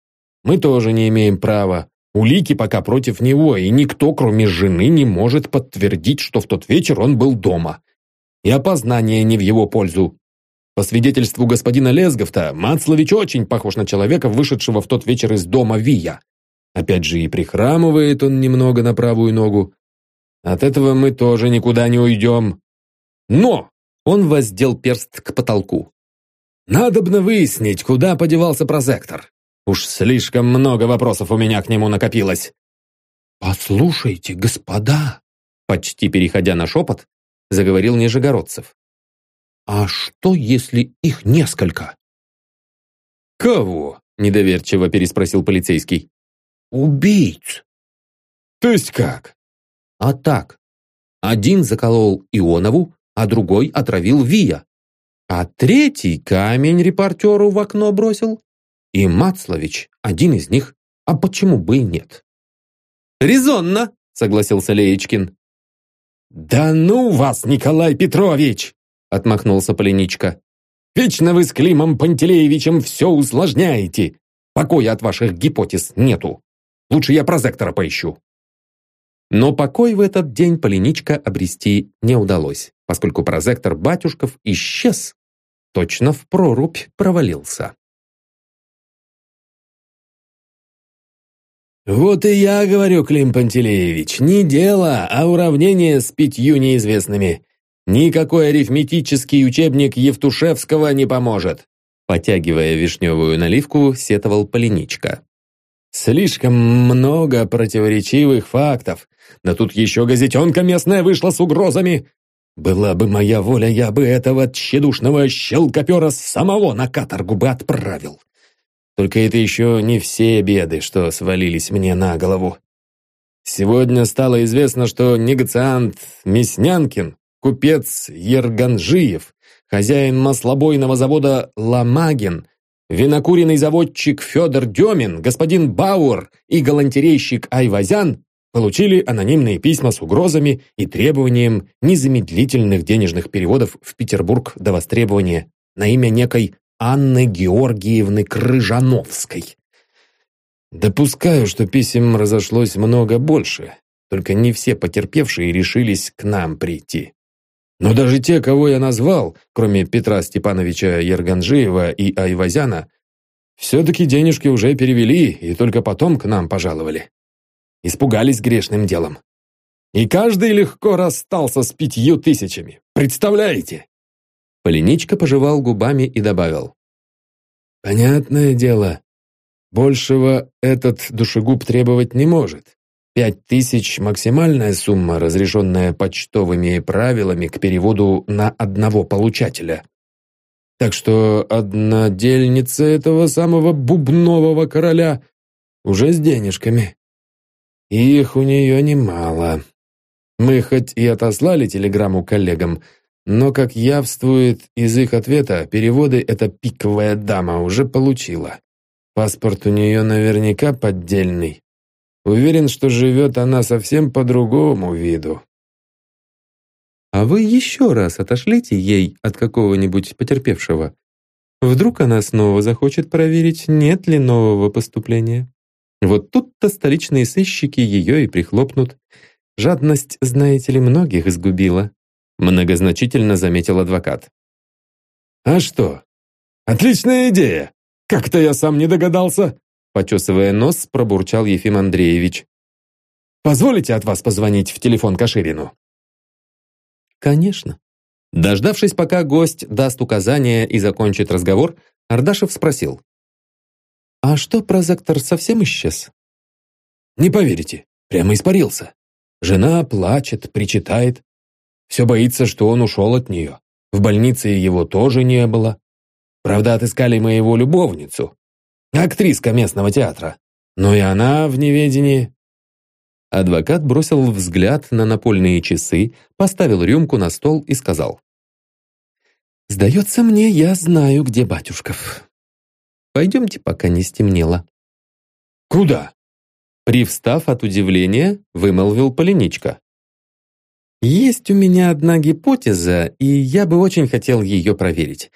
мы тоже не имеем права. Улики пока против него, и никто, кроме жены, не может подтвердить, что в тот вечер он был дома. И опознание не в его пользу. По свидетельству господина Лезговта, Мацлович очень похож на человека, вышедшего в тот вечер из дома Вия. Опять же, и прихрамывает он немного на правую ногу. От этого мы тоже никуда не уйдем. Но! Он воздел перст к потолку. Надобно выяснить, куда подевался прозектор. Уж слишком много вопросов у меня к нему накопилось. «Послушайте, господа!» Почти переходя на шепот, заговорил Нижегородцев. «А что, если их несколько?» «Кого?» – недоверчиво переспросил полицейский. Убийц. То есть как? А так. Один заколол Ионову, а другой отравил Вия. А третий камень репортеру в окно бросил. И Мацлович один из них. А почему бы и нет? «Резонно», — согласился Леечкин. «Да ну вас, Николай Петрович!» — отмахнулся Полиничка. «Вечно вы с Климом Пантелеевичем все усложняете. Покоя от ваших гипотез нету. Лучше я прозектора поищу». Но покой в этот день Полиничка обрести не удалось, поскольку прозектор батюшков исчез, точно в прорубь провалился. «Вот и я говорю, Клим Пантелеевич, не дело, а уравнение с пятью неизвестными. Никакой арифметический учебник Евтушевского не поможет», потягивая вишневую наливку, сетовал Полиничка. Слишком много противоречивых фактов. Да тут еще газетенка местная вышла с угрозами. Была бы моя воля, я бы этого тщедушного щелкопера самого на каторгу бы отправил. Только это еще не все беды, что свалились мне на голову. Сегодня стало известно, что негациант Мяснянкин, купец Ерганжиев, хозяин маслобойного завода «Ламагин» винокуренный заводчик Федор Демин, господин Бауэр и галантерейщик Айвазян получили анонимные письма с угрозами и требованием незамедлительных денежных переводов в Петербург до востребования на имя некой Анны Георгиевны Крыжановской. Допускаю, что писем разошлось много больше, только не все потерпевшие решились к нам прийти. Но даже те, кого я назвал, кроме Петра Степановича Ерганжиева и Айвазяна, все-таки денежки уже перевели и только потом к нам пожаловали. Испугались грешным делом. И каждый легко расстался с пятью тысячами. Представляете? Полиничка пожевал губами и добавил. Понятное дело, большего этот душегуб требовать не может. Пять тысяч – максимальная сумма, разрешенная почтовыми правилами к переводу на одного получателя. Так что однодельница этого самого бубнового короля уже с денежками. Их у нее немало. Мы хоть и отослали телеграмму коллегам, но, как явствует из их ответа, переводы эта пиковая дама уже получила. Паспорт у нее наверняка поддельный. Уверен, что живет она совсем по другому виду. А вы еще раз отошлите ей от какого-нибудь потерпевшего. Вдруг она снова захочет проверить, нет ли нового поступления. Вот тут-то столичные сыщики ее и прихлопнут. Жадность, знаете ли, многих изгубила. Многозначительно заметил адвокат. «А что? Отличная идея! Как-то я сам не догадался!» Почесывая нос, пробурчал Ефим Андреевич. «Позволите от вас позвонить в телефон Каширину?» «Конечно». Дождавшись, пока гость даст указания и закончит разговор, Ардашев спросил. «А что, прозектор совсем исчез?» «Не поверите, прямо испарился. Жена плачет, причитает. Все боится, что он ушел от нее. В больнице его тоже не было. Правда, отыскали мы его любовницу, актриска местного театра. Но и она в неведении. Адвокат бросил взгляд на напольные часы, поставил рюмку на стол и сказал. «Сдается мне, я знаю, где батюшков. Пойдемте, пока не стемнело». «Куда?» Привстав от удивления, вымолвил Полиничка. «Есть у меня одна гипотеза, и я бы очень хотел ее проверить.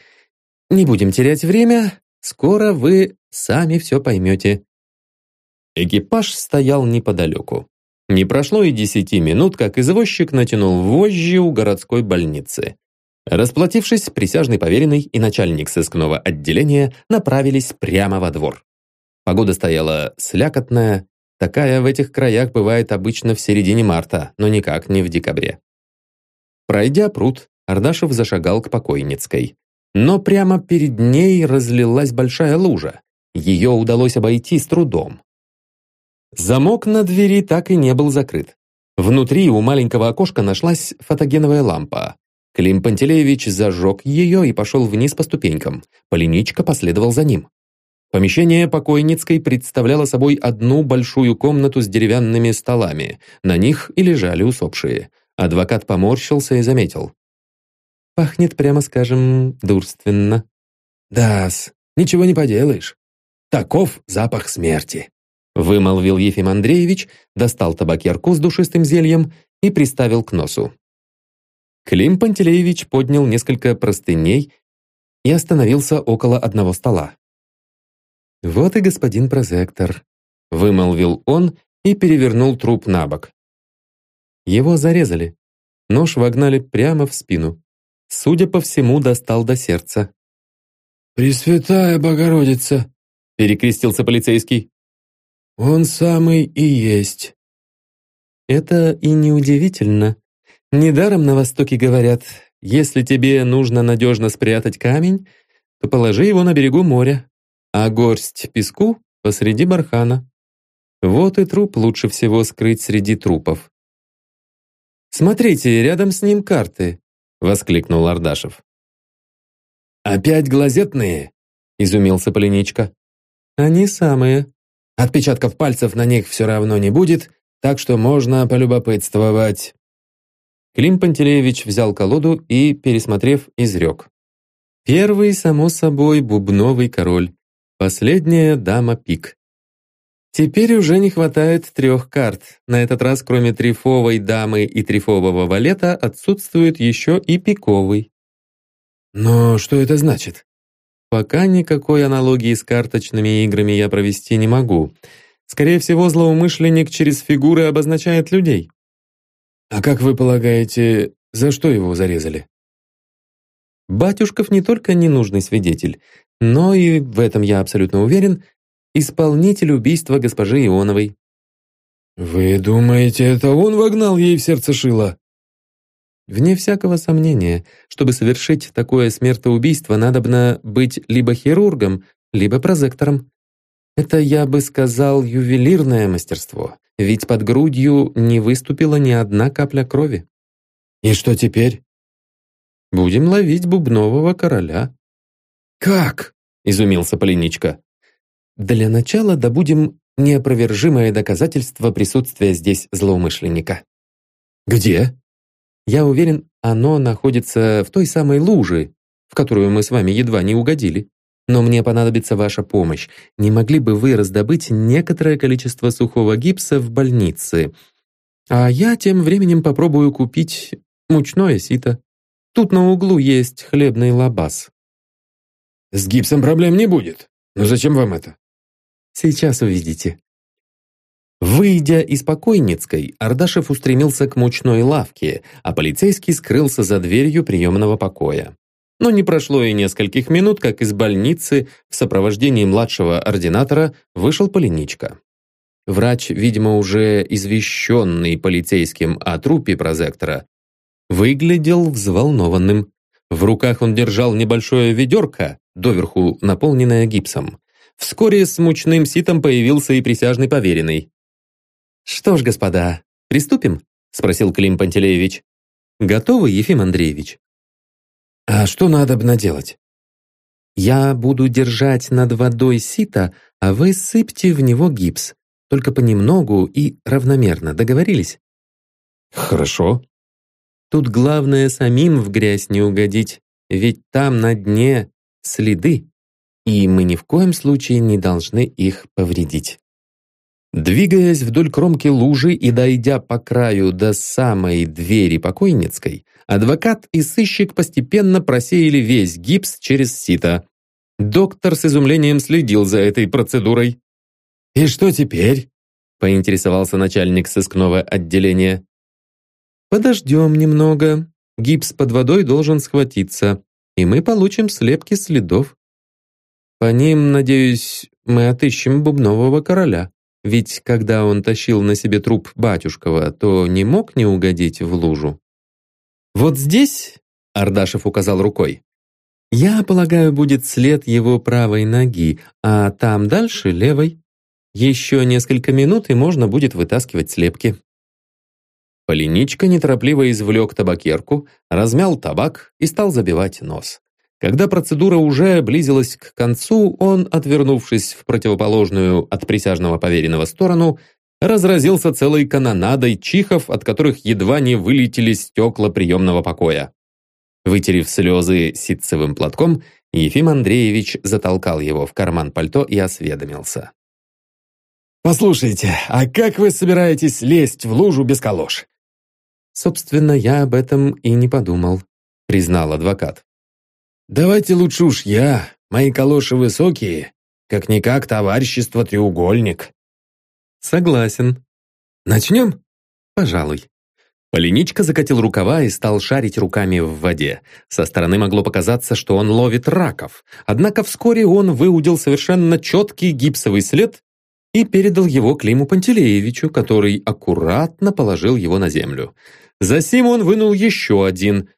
Не будем терять время, скоро вы сами все поймете». Экипаж стоял неподалеку. Не прошло и десяти минут, как извозчик натянул вожжи у городской больницы. Расплатившись, присяжный поверенный и начальник сыскного отделения направились прямо во двор. Погода стояла слякотная, Такая в этих краях бывает обычно в середине марта, но никак не в декабре. Пройдя пруд, Ардашев зашагал к покойницкой. Но прямо перед ней разлилась большая лужа. Ее удалось обойти с трудом. Замок на двери так и не был закрыт. Внутри у маленького окошка нашлась фотогеновая лампа. Клим Пантелеевич зажег ее и пошел вниз по ступенькам. Полиничка последовал за ним. Помещение покойницкой представляло собой одну большую комнату с деревянными столами. На них и лежали усопшие. Адвокат поморщился и заметил. «Пахнет, прямо скажем, дурственно». «Да-с, ничего не поделаешь. Таков запах смерти», вымолвил Ефим Андреевич, достал табакерку с душистым зельем и приставил к носу. Клим Пантелеевич поднял несколько простыней и остановился около одного стола. «Вот и господин прозектор», — вымолвил он и перевернул труп на бок. Его зарезали. Нож вогнали прямо в спину. Судя по всему, достал до сердца. «Пресвятая Богородица!» — перекрестился полицейский. «Он самый и есть». Это и неудивительно. Недаром на Востоке говорят, если тебе нужно надежно спрятать камень, то положи его на берегу моря, а горсть песку посреди бархана. Вот и труп лучше всего скрыть среди трупов. «Смотрите, рядом с ним карты!» — воскликнул Ардашев. «Опять глазетные?» — изумился Полиничка. «Они самые». «Отпечатков пальцев на них все равно не будет, так что можно полюбопытствовать». Клим Пантелеевич взял колоду и, пересмотрев, изрек. Первый, само собой, бубновый король. Последняя дама пик. Теперь уже не хватает трех карт. На этот раз, кроме трифовой дамы и трифового валета, отсутствует еще и пиковый. Но что это значит? Пока никакой аналогии с карточными играми я провести не могу. Скорее всего, злоумышленник через фигуры обозначает людей. А как вы полагаете, за что его зарезали? Батюшков не только ненужный свидетель, но и, в этом я абсолютно уверен, исполнитель убийства госпожи Ионовой. «Вы думаете, это он вогнал ей в сердце шило?» Вне всякого сомнения, чтобы совершить такое смертоубийство, надобно быть либо хирургом, либо прозектором. Это, я бы сказал, ювелирное мастерство, ведь под грудью не выступила ни одна капля крови. «И что теперь?» «Будем ловить бубнового короля», «Как?» — изумился Полиничка. «Для начала добудем неопровержимое доказательство присутствия здесь злоумышленника». «Где?» «Я уверен, оно находится в той самой луже, в которую мы с вами едва не угодили. Но мне понадобится ваша помощь. Не могли бы вы раздобыть некоторое количество сухого гипса в больнице? А я тем временем попробую купить мучное сито. Тут на углу есть хлебный лабаз». «С гипсом проблем не будет. Но зачем вам это?» «Сейчас увидите». Выйдя из покойницкой, Ардашев устремился к мучной лавке, а полицейский скрылся за дверью приемного покоя. Но не прошло и нескольких минут, как из больницы в сопровождении младшего ординатора вышел Полиничка. Врач, видимо, уже извещенный полицейским о трупе прозектора, выглядел взволнованным. В руках он держал небольшое ведерко, доверху наполненное гипсом. Вскоре с мучным ситом появился и присяжный поверенный. «Что ж, господа, приступим?» — спросил Клим Пантелеевич. «Готовы, Ефим Андреевич?» «А что надо бы наделать?» «Я буду держать над водой сито, а вы сыпьте в него гипс. Только понемногу и равномерно. Договорились?» «Хорошо». «Тут главное самим в грязь не угодить, ведь там на дне следы, и мы ни в коем случае не должны их повредить». Двигаясь вдоль кромки лужи и дойдя по краю до самой двери покойницкой, адвокат и сыщик постепенно просеяли весь гипс через сито. Доктор с изумлением следил за этой процедурой. «И что теперь?» — поинтересовался начальник сыскного отделения. «Подождем немного. Гипс под водой должен схватиться, и мы получим слепки следов. По ним, надеюсь, мы отыщем бубнового короля». Ведь когда он тащил на себе труп батюшкова, то не мог не угодить в лужу. «Вот здесь», — Ардашев указал рукой, «я полагаю, будет след его правой ноги, а там дальше левой. Еще несколько минут, и можно будет вытаскивать слепки». Полиничка неторопливо извлек табакерку, размял табак и стал забивать нос. Когда процедура уже близилась к концу, он, отвернувшись в противоположную от присяжного поверенного сторону, разразился целой канонадой чихов, от которых едва не вылетели стекла приемного покоя. Вытерев слезы ситцевым платком, Ефим Андреевич затолкал его в карман пальто и осведомился. «Послушайте, а как вы собираетесь лезть в лужу без калош?» «Собственно, я об этом и не подумал», — признал адвокат. Давайте лучше уж я, мои калоши высокие, как-никак товарищество треугольник. Согласен. Начнем? Пожалуй. Полиничка закатил рукава и стал шарить руками в воде. Со стороны могло показаться, что он ловит раков. Однако вскоре он выудил совершенно четкий гипсовый след и передал его Климу Пантелеевичу, который аккуратно положил его на землю. Засим он вынул еще один,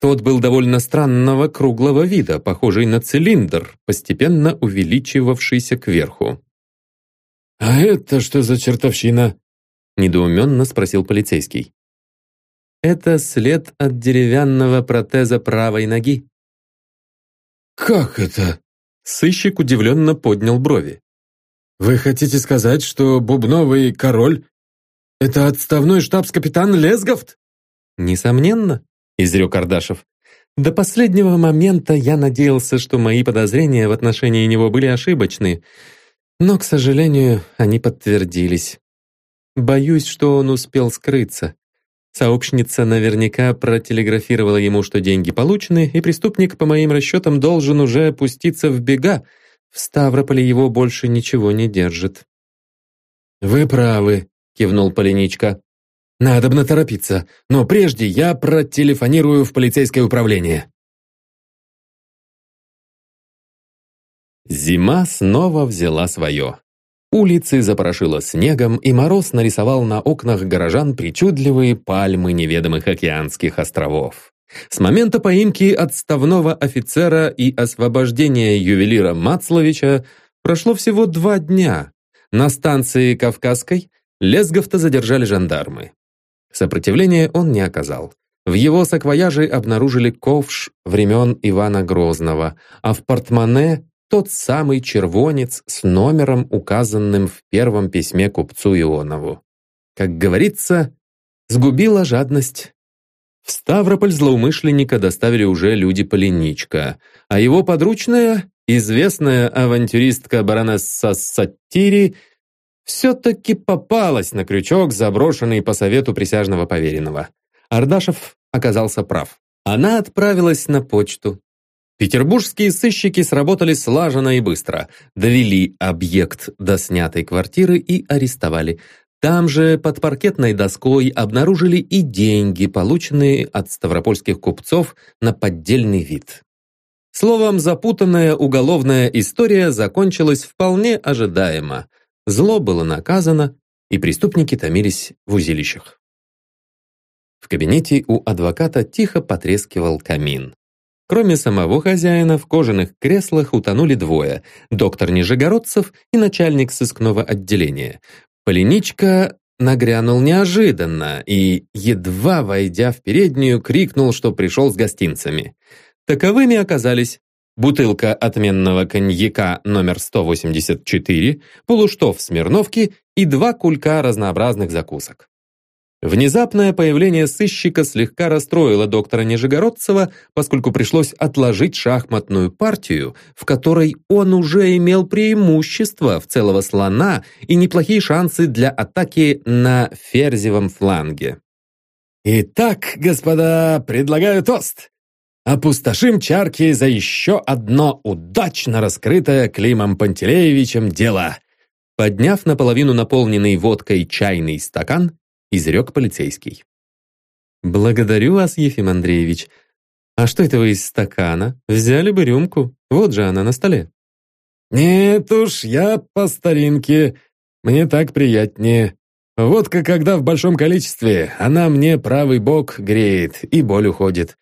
тот был довольно странного круглого вида, похожий на цилиндр, постепенно увеличивавшийся кверху. «А это что за чертовщина?» — недоуменно спросил полицейский. «Это след от деревянного протеза правой ноги». «Как это?» Сыщик удивленно поднял брови. «Вы хотите сказать, что бубновый король — это отставной штабс-капитан Лесговт?» «Несомненно», изрек Ардашев. До последнего момента я надеялся, что мои подозрения в отношении него были ошибочны, но, к сожалению, они подтвердились. Боюсь, что он успел скрыться. Сообщница наверняка протелеграфировала ему, что деньги получены, и преступник, по моим расчетам, должен уже опуститься в бега. В Ставрополе его больше ничего не держит. «Вы правы», — кивнул Полиничка. Надо бы торопиться, но прежде я протелефонирую в полицейское управление. Зима снова взяла свое. Улицы запорошило снегом, и мороз нарисовал на окнах горожан причудливые пальмы неведомых океанских островов. С момента поимки отставного офицера и освобождения ювелира Мацловича прошло всего два дня. На станции Кавказской Лесговта задержали жандармы. Сопротивления он не оказал. В его саквояже обнаружили ковш времен Ивана Грозного, а в портмоне тот самый червонец с номером, указанным в первом письме купцу Ионову. Как говорится, сгубила жадность. В Ставрополь злоумышленника доставили уже люди Полиничка, а его подручная, известная авантюристка баронесса Саттири, все-таки попалась на крючок, заброшенный по совету присяжного поверенного. Ардашев оказался прав. Она отправилась на почту. Петербургские сыщики сработали слаженно и быстро, довели объект до снятой квартиры и арестовали. Там же под паркетной доской обнаружили и деньги, полученные от ставропольских купцов на поддельный вид. Словом, запутанная уголовная история закончилась вполне ожидаемо. Зло было наказано, и преступники томились в узилищах. В кабинете у адвоката тихо потрескивал камин. Кроме самого хозяина, в кожаных креслах утонули двое – доктор Нижегородцев и начальник сыскного отделения. Полиничка нагрянул неожиданно и, едва войдя в переднюю, крикнул, что пришел с гостинцами. Таковыми оказались бутылка отменного коньяка номер 184, полуштов Смирновки и два кулька разнообразных закусок. Внезапное появление сыщика слегка расстроило доктора Нижегородцева, поскольку пришлось отложить шахматную партию, в которой он уже имел преимущество в целого слона и неплохие шансы для атаки на ферзевом фланге. «Итак, господа, предлагаю тост. Опустошим чарки за еще одно удачно раскрытое Климом Пантелеевичем дело». Подняв наполовину наполненный водкой чайный стакан, изрек полицейский. «Благодарю вас, Ефим Андреевич. А что это вы из стакана? Взяли бы рюмку. Вот же она на столе». «Нет уж, я по старинке. Мне так приятнее. Водка, когда в большом количестве, она мне правый бок греет и боль уходит.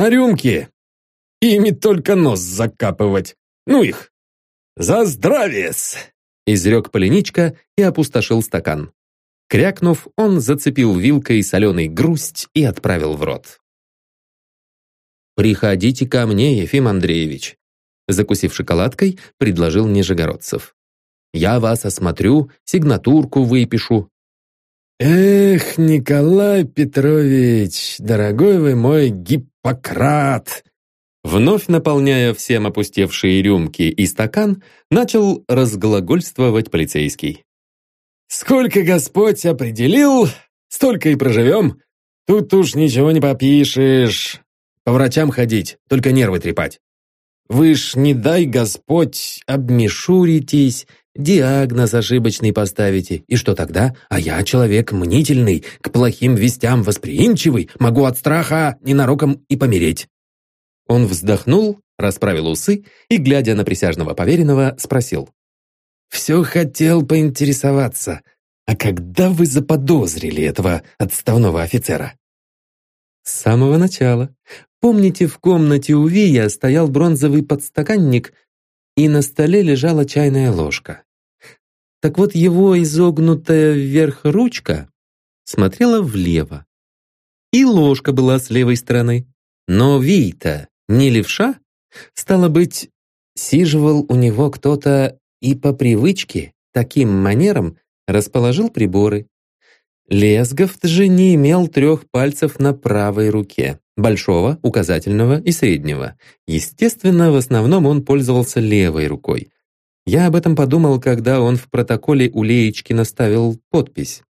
А рюмки? Ими только нос закапывать. Ну их! За здравие изрек Полиничка и опустошил стакан. Крякнув, он зацепил вилкой соленый грусть и отправил в рот. «Приходите ко мне, Ефим Андреевич», закусив шоколадкой, предложил Нижегородцев. «Я вас осмотрю, сигнатурку выпишу». «Эх, Николай Петрович, дорогой вы мой Гиппократ!» Вновь наполняя всем опустевшие рюмки и стакан, начал разглагольствовать полицейский. Сколько Господь определил, столько и проживем. Тут уж ничего не попишешь. По врачам ходить, только нервы трепать. Вы ж, не дай Господь, обмешуритесь, диагноз ошибочный поставите. И что тогда? А я человек мнительный, к плохим вестям восприимчивый, могу от страха ненароком и помереть. Он вздохнул, расправил усы и, глядя на присяжного поверенного, спросил. Все хотел поинтересоваться. А когда вы заподозрили этого отставного офицера? С самого начала. Помните, в комнате у Вия стоял бронзовый подстаканник, и на столе лежала чайная ложка. Так вот, его изогнутая вверх ручка смотрела влево. И ложка была с левой стороны. Но Вий-то не левша. Стало быть, сиживал у него кто-то и по привычке, таким манером, расположил приборы. Лесговт же не имел трех пальцев на правой руке, большого, указательного и среднего. Естественно, в основном он пользовался левой рукой. Я об этом подумал, когда он в протоколе у Леечки наставил подпись.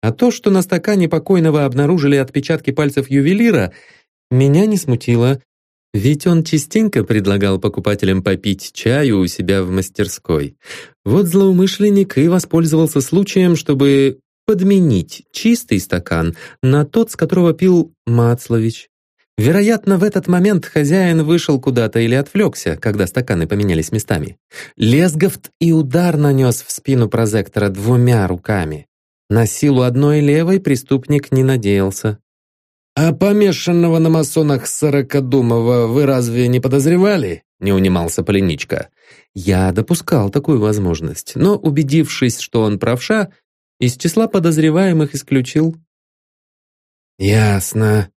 А то, что на стакане покойного обнаружили отпечатки пальцев ювелира, меня не смутило, ведь он частенько предлагал покупателям попить чаю у себя в мастерской. Вот злоумышленник и воспользовался случаем, чтобы подменить чистый стакан на тот, с которого пил Мацлович. Вероятно, в этот момент хозяин вышел куда-то или отвлекся, когда стаканы поменялись местами. Лесговт и удар нанес в спину прозектора двумя руками. На силу одной левой преступник не надеялся. «А помешанного на масонах Сорокодумова вы разве не подозревали?» не унимался Полиничка. «Я допускал такую возможность, но, убедившись, что он правша, из числа подозреваемых исключил». «Ясно.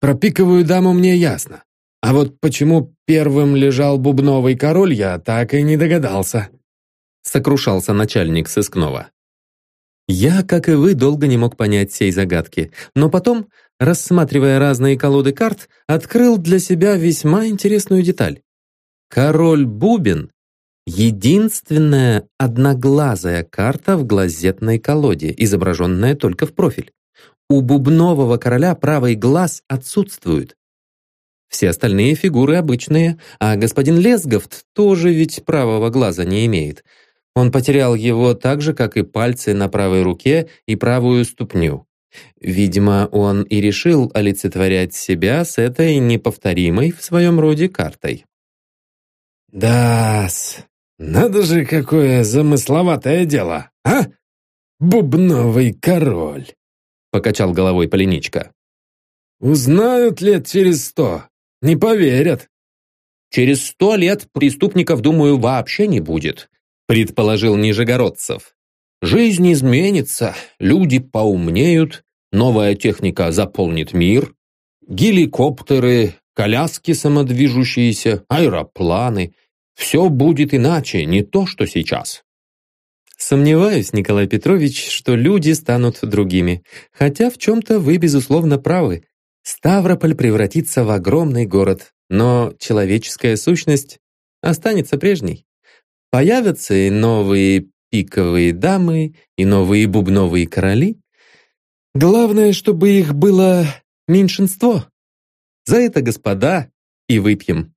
Про пиковую даму мне ясно. А вот почему первым лежал бубновый король, я так и не догадался. Сокрушался начальник сыскного. Я, как и вы, долго не мог понять сей загадки, но потом, рассматривая разные колоды карт, открыл для себя весьма интересную деталь. Король Бубен — единственная одноглазая карта в глазетной колоде, изображенная только в профиль. У бубнового короля правый глаз отсутствует. Все остальные фигуры обычные, а господин Лесговт тоже ведь правого глаза не имеет. Он потерял его так же, как и пальцы на правой руке и правую ступню. Видимо, он и решил олицетворять себя с этой неповторимой в своем роде картой. Да-с, надо же, какое замысловатое дело, а? Бубновый король. Покачал головой Полиничка. Узнают лет через сто, не поверят. Через сто лет преступников, думаю, вообще не будет, предположил Нижегородцев. Жизнь изменится, люди поумнеют, новая техника заполнит мир, геликоптеры, коляски самодвижущиеся, аэропланы. Все будет иначе, не то, что сейчас. Сомневаюсь, Николай Петрович, что люди станут другими. Хотя в чем-то вы, безусловно, правы. Ставрополь превратится в огромный город, но человеческая сущность останется прежней. Появятся и новые пиковые дамы, и новые бубновые короли. Главное, чтобы их было меньшинство. За это, господа, и выпьем.